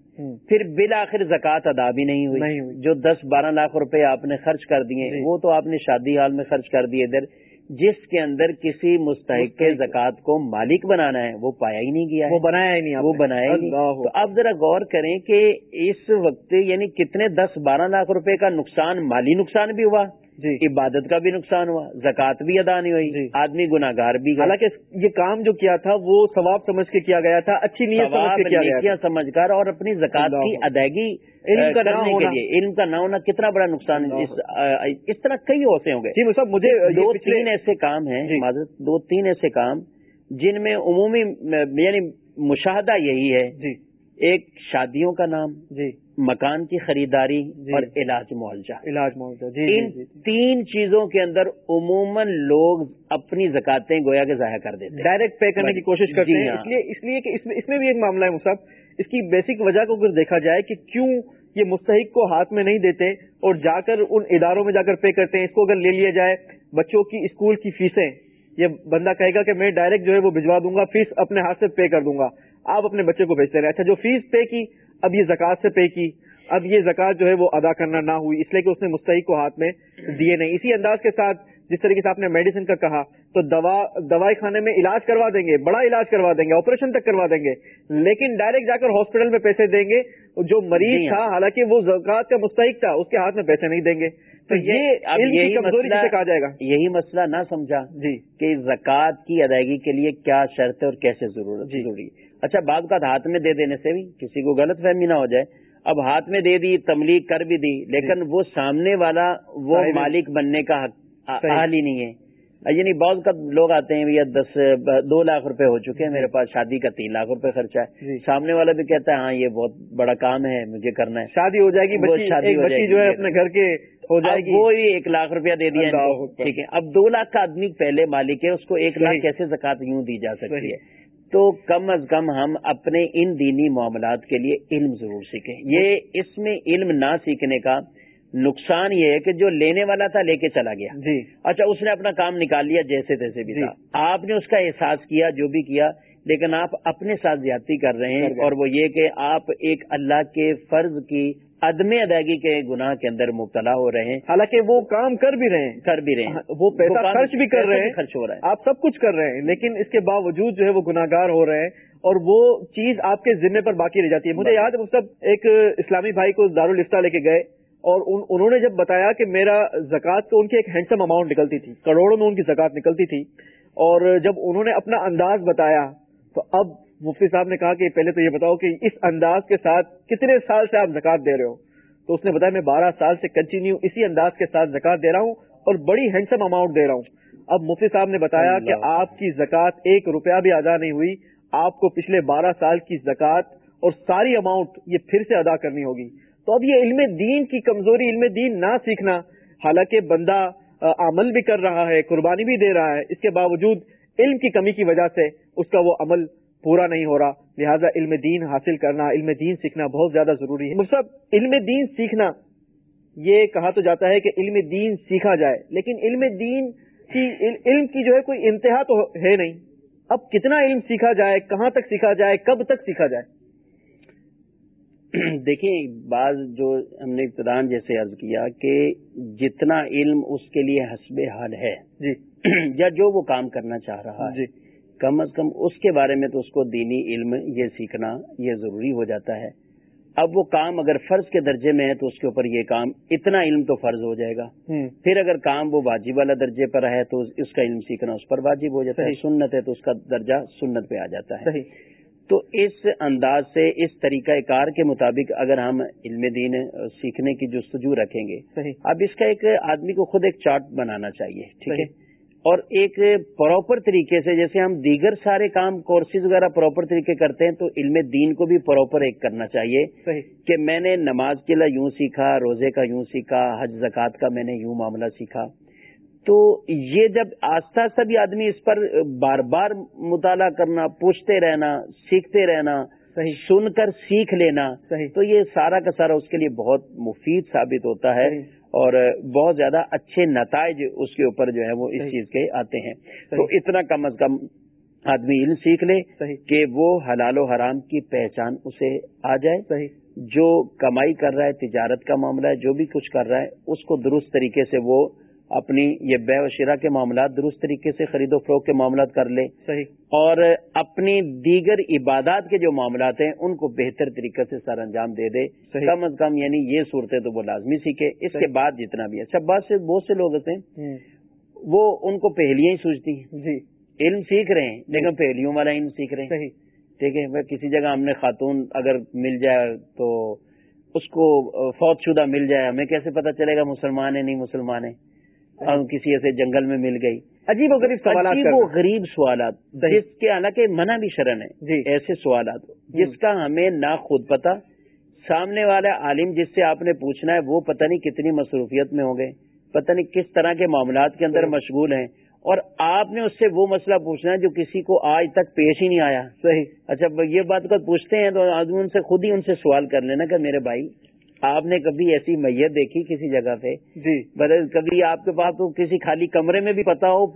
پھر بالآخر زکوٰۃ ادا بھی نہیں ہوئی۔ نہیں ہوئی۔ جو دس بارہ لاکھ روپے آپ نے خرچ کر دیے جی۔ وہ تو آپ نے شادی حال میں خرچ کر دیے۔ ادھر جس کے اندر کسی مستحق کے زکوٰۃ کو مالک بنانا ہے وہ پایا ہی نہیں گیا وہ بنایا ہی نہیں وہ۔ بنایا ہی نہیں۔ آپ ذرا غور کریں کہ اس وقت یعنی کتنے دس بارہ لاکھ روپے کا نقصان مالی نقصان بھی ہوا۔ جی۔ عبادت کا بھی نقصان ہوا زکوٰۃ بھی ادا نہیں جی۔ ہوئی آدمی گناگار بھی حالانکہ یہ کام جو کیا تھا وہ ثواب سمجھ کے کیا گیا تھا اچھی نیت سمجھ کے کیا گیا سمجھ کر اور اپنی زکوٰۃ کی۔ ادائیگی علم کا نہ ہونا۔ علم کا نہ ہونا کتنا بڑا نقصان اس طرح کئی ہوتے ہوں گے۔ جی صاحب مجھے دو تین ایسے کام ہیں جی۔ معذرت دو تین ایسے کام جن میں عمومی یعنی مشاہدہ یہی ہے۔ جی۔ ایک شادیوں کا نام جی۔ مکان کی خریداری جی۔ اور علاج معالجہ۔ علاج معاوضہ جی جی ان جی جی۔ تین چیزوں کے اندر عموماً لوگ اپنی زکاتیں گویا کے ضائع کر دیتے ہیں۔ ڈائریکٹ پے کرنے کی کوشش کرتے ہیں۔ ہاں۔ اس لیے اس لیے کہ اس میں اس میں بھی ایک معاملہ ہے مصعب۔ اس کی بیسک وجہ کو اگر دیکھا جائے کہ کیوں یہ مستحق کو ہاتھ میں نہیں دیتے اور جا کر ان اداروں میں جا کر پے کرتے ہیں۔ اس کو اگر لے لیا جائے بچوں کی اسکول کی فیسیں یہ بندہ کہے گا کہ میں ڈائریکٹ جو ہے وہ بھجوا دوں گا فیس اپنے ہاتھ سے پے کر دوں گا۔ آپ اپنے بچے کو بھیجتے رہے۔ اچھا جو فیس پے کی اب یہ زکات سے پے کی، اب یہ زکات جو ہے وہ ادا کرنا نہ ہوئی، اس لیے کہ اس نے مستحق کو ہاتھ میں دیے نہیں۔ اسی انداز کے ساتھ جس طریقے سے آپ نے میڈیسن کا کہا تو دوا دوائی خانے میں علاج کروا دیں گے بڑا علاج کروا دیں گے آپریشن تک کروا دیں گے لیکن ڈائریکٹ جا کر ہاسپٹل میں پیسے دیں گے جو مریض جی ہاں۔ تھا حالانکہ وہ زکات کا مستحق تھا اس کے ہاتھ میں پیسے نہیں دیں گے۔ تو یہ کمزوری جسے کہا جائے گا۔ یہی مسئلہ نہ سمجھا جی۔ کہ زکوٰۃ کی ادائیگی کے لیے کیا شرط ہے اور کیسے ضرورت جی۔ ضروری اچھا بعض کا ہاتھ میں دے دینے سے بھی کسی کو غلط فہمی نہ ہو جائے۔ اب ہاتھ میں دے دی تملیغ کر بھی دی لیکن وہ سامنے والا وہ مالک بننے کا حق حال ہی نہیں ہے یعنی بعض کا لوگ آتے ہیں بھیا دس دو لاکھ روپے ہو چکے ہیں میرے پاس شادی کا تین لاکھ روپے خرچہ ہے جی۔ سامنے والا بھی کہتا ہے ہاں یہ بہت بڑا کام ہے مجھے کرنا ہے شادی ہو جائے گی شادی ہو جائے گی۔ جو ہے اپنے گھر کے ہو جائے گی وہ ایک لاکھ روپیہ دے دیا۔ ٹھیک ہے اب دو لاکھ کا آدمی پہلے مالک ہے اس کو ایک لاکھ۔ کیسے زکات یوں دی جا سکتی۔ ہے تو کم از کم ہم اپنے ان دینی معاملات کے لیے علم ضرور سیکھیں یہ اس میں علم نہ سیکھنے کا نقصان یہ ہے کہ جو لینے والا تھا لے کے چلا گیا۔ جی۔ اچھا اس نے اپنا کام نکال لیا جیسے تیسے بھی جی۔ تھا۔ آپ نے اس کا احساس کیا جو بھی کیا لیکن آپ اپنے ساتھ زیادتی کر رہے ہیں۔ اور وہ یہ کہ آپ ایک اللہ کے فرض کی عدم ادائیگی کے گناہ کے اندر مبتلا ہو رہے ہیں۔ حالانکہ وہ کام کر بھی رہے ہیں۔ کر بھی رہے ہیں۔ ہاں، وہ پیسہ خرچ بھی کر رہے ہیں۔ خرچ ہو رہا ہے۔ آپ سب کچھ کر رہے ہیں لیکن اس کے باوجود جو ہے وہ گناگار ہو رہے ہیں۔ اور وہ چیز آپ کے ذمے پر باقی رہ جاتی ہے۔ مجھے یاد ہے سب ایک اسلامی بھائی کو دارالفتہ لے کے گئے۔ اور ان- انہوں نے جب بتایا کہ میرا زکوٰۃ تو ان کی ایک ہینڈسم اماؤنٹ نکلتی تھی کروڑوں میں ان کی زکوٰۃ نکلتی تھی اور جب انہوں نے اپنا انداز بتایا تو اب مفتی صاحب نے کہا کہ پہلے تو یہ بتاؤ کہ اس انداز کے ساتھ کتنے سال سے آپ زکوٰۃ دے رہے ہو؟ تو اس نے بتایا میں بارہ سال سے کنٹینیو اسی انداز کے ساتھ زکوٰۃ دے رہا ہوں اور بڑی ہینڈسم اماؤنٹ دے رہا ہوں۔ اب مفتی صاحب نے بتایا کہ۔ آپ کی زکوٰۃ ایک روپیہ بھی ادا نہیں ہوئی آپ کو پچھلے بارہ سال کی زکوٰۃ اور ساری اماؤنٹ یہ پھر سے ادا کرنی ہوگی۔ تو اب یہ علم دین کی کمزوری، علم دین نہ سیکھنا، حالانکہ بندہ عمل بھی کر رہا ہے، قربانی بھی دے رہا ہے، اس کے باوجود علم کی کمی کی وجہ سے اس کا وہ عمل پورا نہیں ہو رہا۔ لہٰذا علم دین حاصل کرنا، علم دین سیکھنا بہت زیادہ ضروری ہے۔ مصحف علم دین سیکھنا، یہ کہا تو جاتا ہے کہ علم دین سیکھا جائے، لیکن علم دین کی، علم کی جو ہے کوئی انتہا تو ہے نہیں۔ اب کتنا علم سیکھا جائے، کہاں تک سیکھا جائے، کب تک سیکھا جائے؟ دیکھیں بعض جو ہم نے ابتدان جیسے عرض کیا کہ جتنا علم اس کے لیے حسب حال ہے جی۔ یا جو وہ کام کرنا چاہ رہا ہے جی۔ کم از کم اس کے بارے میں تو اس کو دینی علم یہ سیکھنا یہ ضروری ہو جاتا ہے۔ اب وہ کام اگر فرض کے درجے میں ہے تو اس کے اوپر یہ کام اتنا علم تو فرض ہو جائے گا۔ پھر اگر کام وہ واجب والا درجے پر ہے تو اس کا علم سیکھنا اس پر واجب ہو جاتا ہے۔ سنت ہے تو اس کا درجہ سنت پہ آ جاتا ہے۔ صحیح۔ تو اس انداز سے اس طریقہ کار کے مطابق اگر ہم علم دین سیکھنے کی جستجو رکھیں گے صحیح۔ اب اس کا ایک آدمی کو خود ایک چارٹ بنانا چاہیے ٹھیک ہے۔ اور ایک پراپر طریقے سے جیسے ہم دیگر سارے کام کورسز وغیرہ پراپر طریقے کرتے ہیں تو علم دین کو بھی پراپر ایک کرنا چاہیے صحیح۔ کہ میں نے نماز کے لیے یوں سیکھا روزے کا یوں سیکھا حج زکوٰۃ کا میں نے یوں معاملہ سیکھا۔ تو یہ جب آستہ آستہ بھی آدمی اس پر بار بار مطالعہ کرنا پوچھتے رہنا سیکھتے رہنا صحیح سن کر سیکھ لینا صحیح تو یہ سارا کا سارا اس کے لیے بہت مفید ثابت ہوتا ہے۔ اور بہت زیادہ اچھے نتائج اس کے اوپر جو ہے وہ اس۔ چیز کے آتے ہیں تو۔ اتنا کم از کم آدمی علم سیکھ لے کہ وہ حلال و حرام کی پہچان اسے آ جائے صحیح جو کمائی کر رہا ہے تجارت کا معاملہ ہے جو بھی کچھ کر رہا ہے اس کو درست طریقے سے وہ اپنی یہ بے و شرا کے معاملات درست طریقے سے خرید و فروخت کے معاملات کر لے۔ صحیح۔ اور اپنی دیگر عبادات کے جو معاملات ہیں ان کو بہتر طریقے سے سر انجام دے دے۔ صحیح۔ کم از کم یعنی یہ صورتیں تو وہ لازمی سیکھے اس کے۔ بعد جتنا بھی ہے۔ اچھا بات سے بہت سے لوگ ہوتے ہیں وہ ان کو پہلیاں ہی سوچتی ہیں۔ جی۔ علم سیکھ رہے ہیں لیکن پہلیوں والا علم سیکھ رہے ہیں۔ صحیح۔ ٹھیک ہے کسی جگہ ہم نے خاتون اگر مل جائے تو اس کو فوت شدہ مل جائے ہمیں کیسے پتا چلے گا مسلمان ہے نہیں مسلمان ہے اور کسی ایسے جنگل میں مل گئی۔ عجیب و غریب سوالات عجیب و۔ غریب سوالات۔ جس کے حالانکہ منع بھی شرن ہے۔ جی۔ ایسے سوالات۔ جس کا ہمیں نہ خود پتا سامنے والا عالم جس سے آپ نے پوچھنا ہے وہ پتہ نہیں کتنی مصروفیت میں ہوں گے۔ پتہ نہیں کس طرح کے معاملات کے اندر۔ مشغول ہیں۔ اور آپ نے اس سے وہ مسئلہ پوچھنا ہے جو کسی کو آج تک پیش ہی نہیں آیا۔ صحیح۔ اچھا یہ بات کو پوچھتے ہیں تو آدمی ان سے خود ہی ان سے سوال کر لینا کہ میرے بھائی آپ نے کبھی ایسی میت دیکھی کسی جگہ پہ؟ جی۔ بدل کبھی آپ کے پاس تو کسی خالی کمرے میں بھی پتا ہو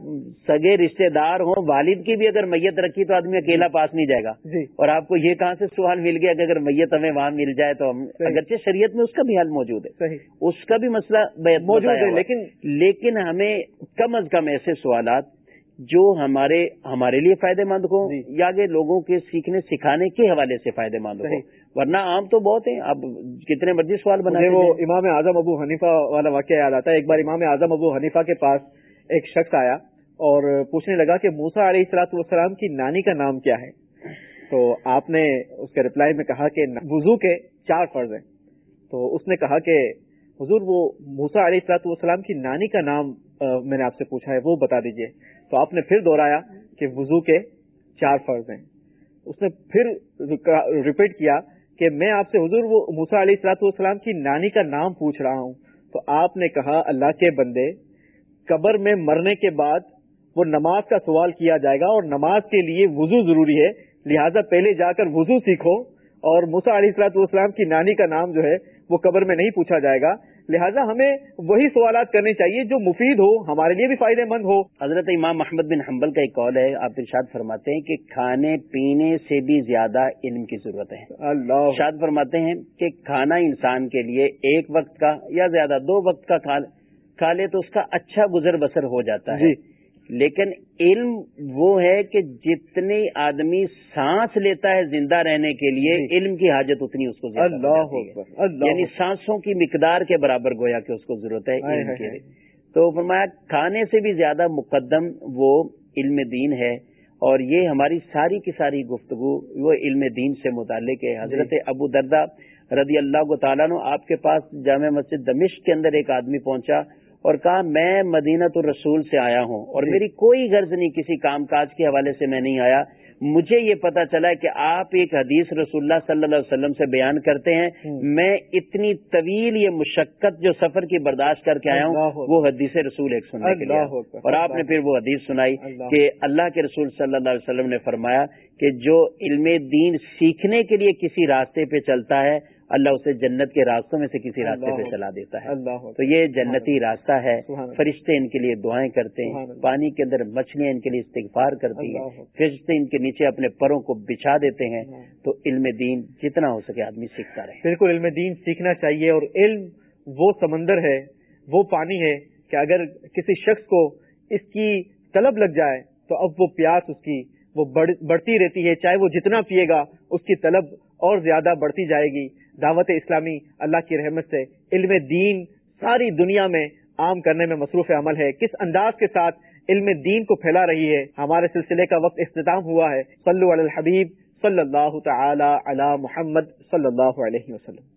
سگے رشتہ دار ہوں والد کی بھی اگر میت رکھی تو آدمی اکیلا پاس نہیں جائے گا۔ جی۔ اور آپ کو یہ کہاں سے سوال مل گیا کہ اگر میت ہمیں وہاں مل جائے تو ہم۔ اگرچہ شریعت میں اس کا بھی حل موجود ہے۔ اس کا بھی مسئلہ موجود ہے۔ لیکن لیکن ہمیں کم از کم ایسے سوالات جو ہمارے ہمارے لیے فائدہ مند ہوں جی۔ یا کہ لوگوں کے سیکھنے سکھانے کے حوالے سے فائدہ مند ہو۔ ورنہ عام تو بہت ہیں اب کتنے مرضی سوال بناتے وہ۔ امام اعظم ابو حنیفہ والا واقعہ یاد آتا ہے ایک بار امام اعظم ابو حنیفہ کے پاس ایک شخص آیا اور پوچھنے لگا کہ موسا علیہ السلاط والسلام کی نانی کا نام کیا ہے تو آپ نے اس کے رپلائی میں کہا کہ وضو کے چار فرض ہیں تو اس نے کہا کہ حضور وہ موسا علیہ السلاط والسلام کی نانی کا نام میں نے آپ سے پوچھا ہے وہ بتا دیجیے تو آپ نے پھر دوہرایا کہ وضو کے چار فرض ہیں۔ اس نے پھر ریپیٹ کیا کہ میں آپ سے حضور وہ موسا علیہ السلاط والسلام کی نانی کا نام پوچھ رہا ہوں۔ تو آپ نے کہا، اللہ کے بندے، قبر میں مرنے کے بعد وہ نماز کا سوال کیا جائے گا اور نماز کے لیے وضو ضروری ہے۔ لہٰذا پہلے جا کر وضو سیکھو اور موسا علیہ السلاط والسلام کی نانی کا نام جو ہے وہ قبر میں نہیں پوچھا جائے گا۔ لہٰذا ہمیں وہی سوالات کرنے چاہیے جو مفید ہو ہمارے لیے بھی فائدہ مند ہو۔ حضرت امام محمد بن حنبل کا ایک قول ہے آپ ارشاد فرماتے ہیں کہ کھانے پینے سے بھی زیادہ علم کی ضرورت ہے۔ اللہ۔ ارشاد فرماتے ہیں کہ کھانا انسان کے لیے ایک وقت کا یا زیادہ دو وقت کا کھا لے تو اس کا اچھا گزر بسر ہو جاتا ہے۔ جی۔ لیکن علم وہ ہے کہ جتنے آدمی سانس لیتا ہے زندہ رہنے کے لیے جی۔ علم کی حاجت اتنی اس کو اللہ یعنی سانسوں کی مقدار کے برابر گویا کہ اس کو ضرورت ہے علم۔ لیے تو فرمایا کھانے سے بھی زیادہ مقدم وہ علم دین ہے اور یہ ہماری ساری کی ساری گفتگو وہ علم دین سے متعلق ہے حضرت جی۔ ابو دردہ رضی اللہ تعالیٰ نے آپ کے پاس جامع مسجد دمشق کے اندر ایک آدمی پہنچا اور کہا میں مدینہ الرسول سے آیا ہوں اور جی۔ میری کوئی غرض نہیں کسی کام کاج کے حوالے سے میں نہیں آیا مجھے یہ پتا چلا کہ آپ ایک حدیث رسول اللہ صلی اللہ علیہ وسلم سے بیان کرتے ہیں۔ میں اتنی طویل یہ مشقت جو سفر کی برداشت کر کے آیا ہوں۔ وہ حدیث رسول ایک سننے کے لیے۔ اور آپ نے پھر وہ حدیث سنائی۔ کہ اللہ کے رسول صلی اللہ علیہ وسلم نے فرمایا کہ جو علم دین سیکھنے کے لیے کسی راستے پہ چلتا ہے اللہ اسے جنت کے راستوں میں سے کسی راستے پہ۔ چلا دیتا ہے۔ تو یہ جنتی راستہ ہے۔ فرشتے ان کے لیے دعائیں کرتے ہیں۔ پانی کے اندر مچھلیاں ان کے لیے استغفار کرتی ہیں۔ فرشتے ان کے نیچے اپنے پروں کو بچھا دیتے ہیں۔ تو علم دین جتنا ہو سکے آدمی سیکھتا رہے بالکل علم دین سیکھنا چاہیے اور علم وہ سمندر ہے وہ پانی ہے کہ اگر کسی شخص کو اس کی طلب لگ جائے تو اب وہ پیاس اس کی وہ بڑھ- بڑھتی رہتی ہے چاہے وہ جتنا پیے گا اس کی طلب اور زیادہ بڑھتی جائے گی دعوت اسلامی اللہ کی رحمت سے علم دین ساری دنیا میں عام کرنے میں مصروف عمل ہے۔ کس انداز کے ساتھ علم دین کو پھیلا رہی ہے؟ ہمارے سلسلے کا وقت اختتام ہوا ہے۔ صلو علی الحبیب صلی اللہ تعالی علی محمد صلی اللہ علیہ وسلم۔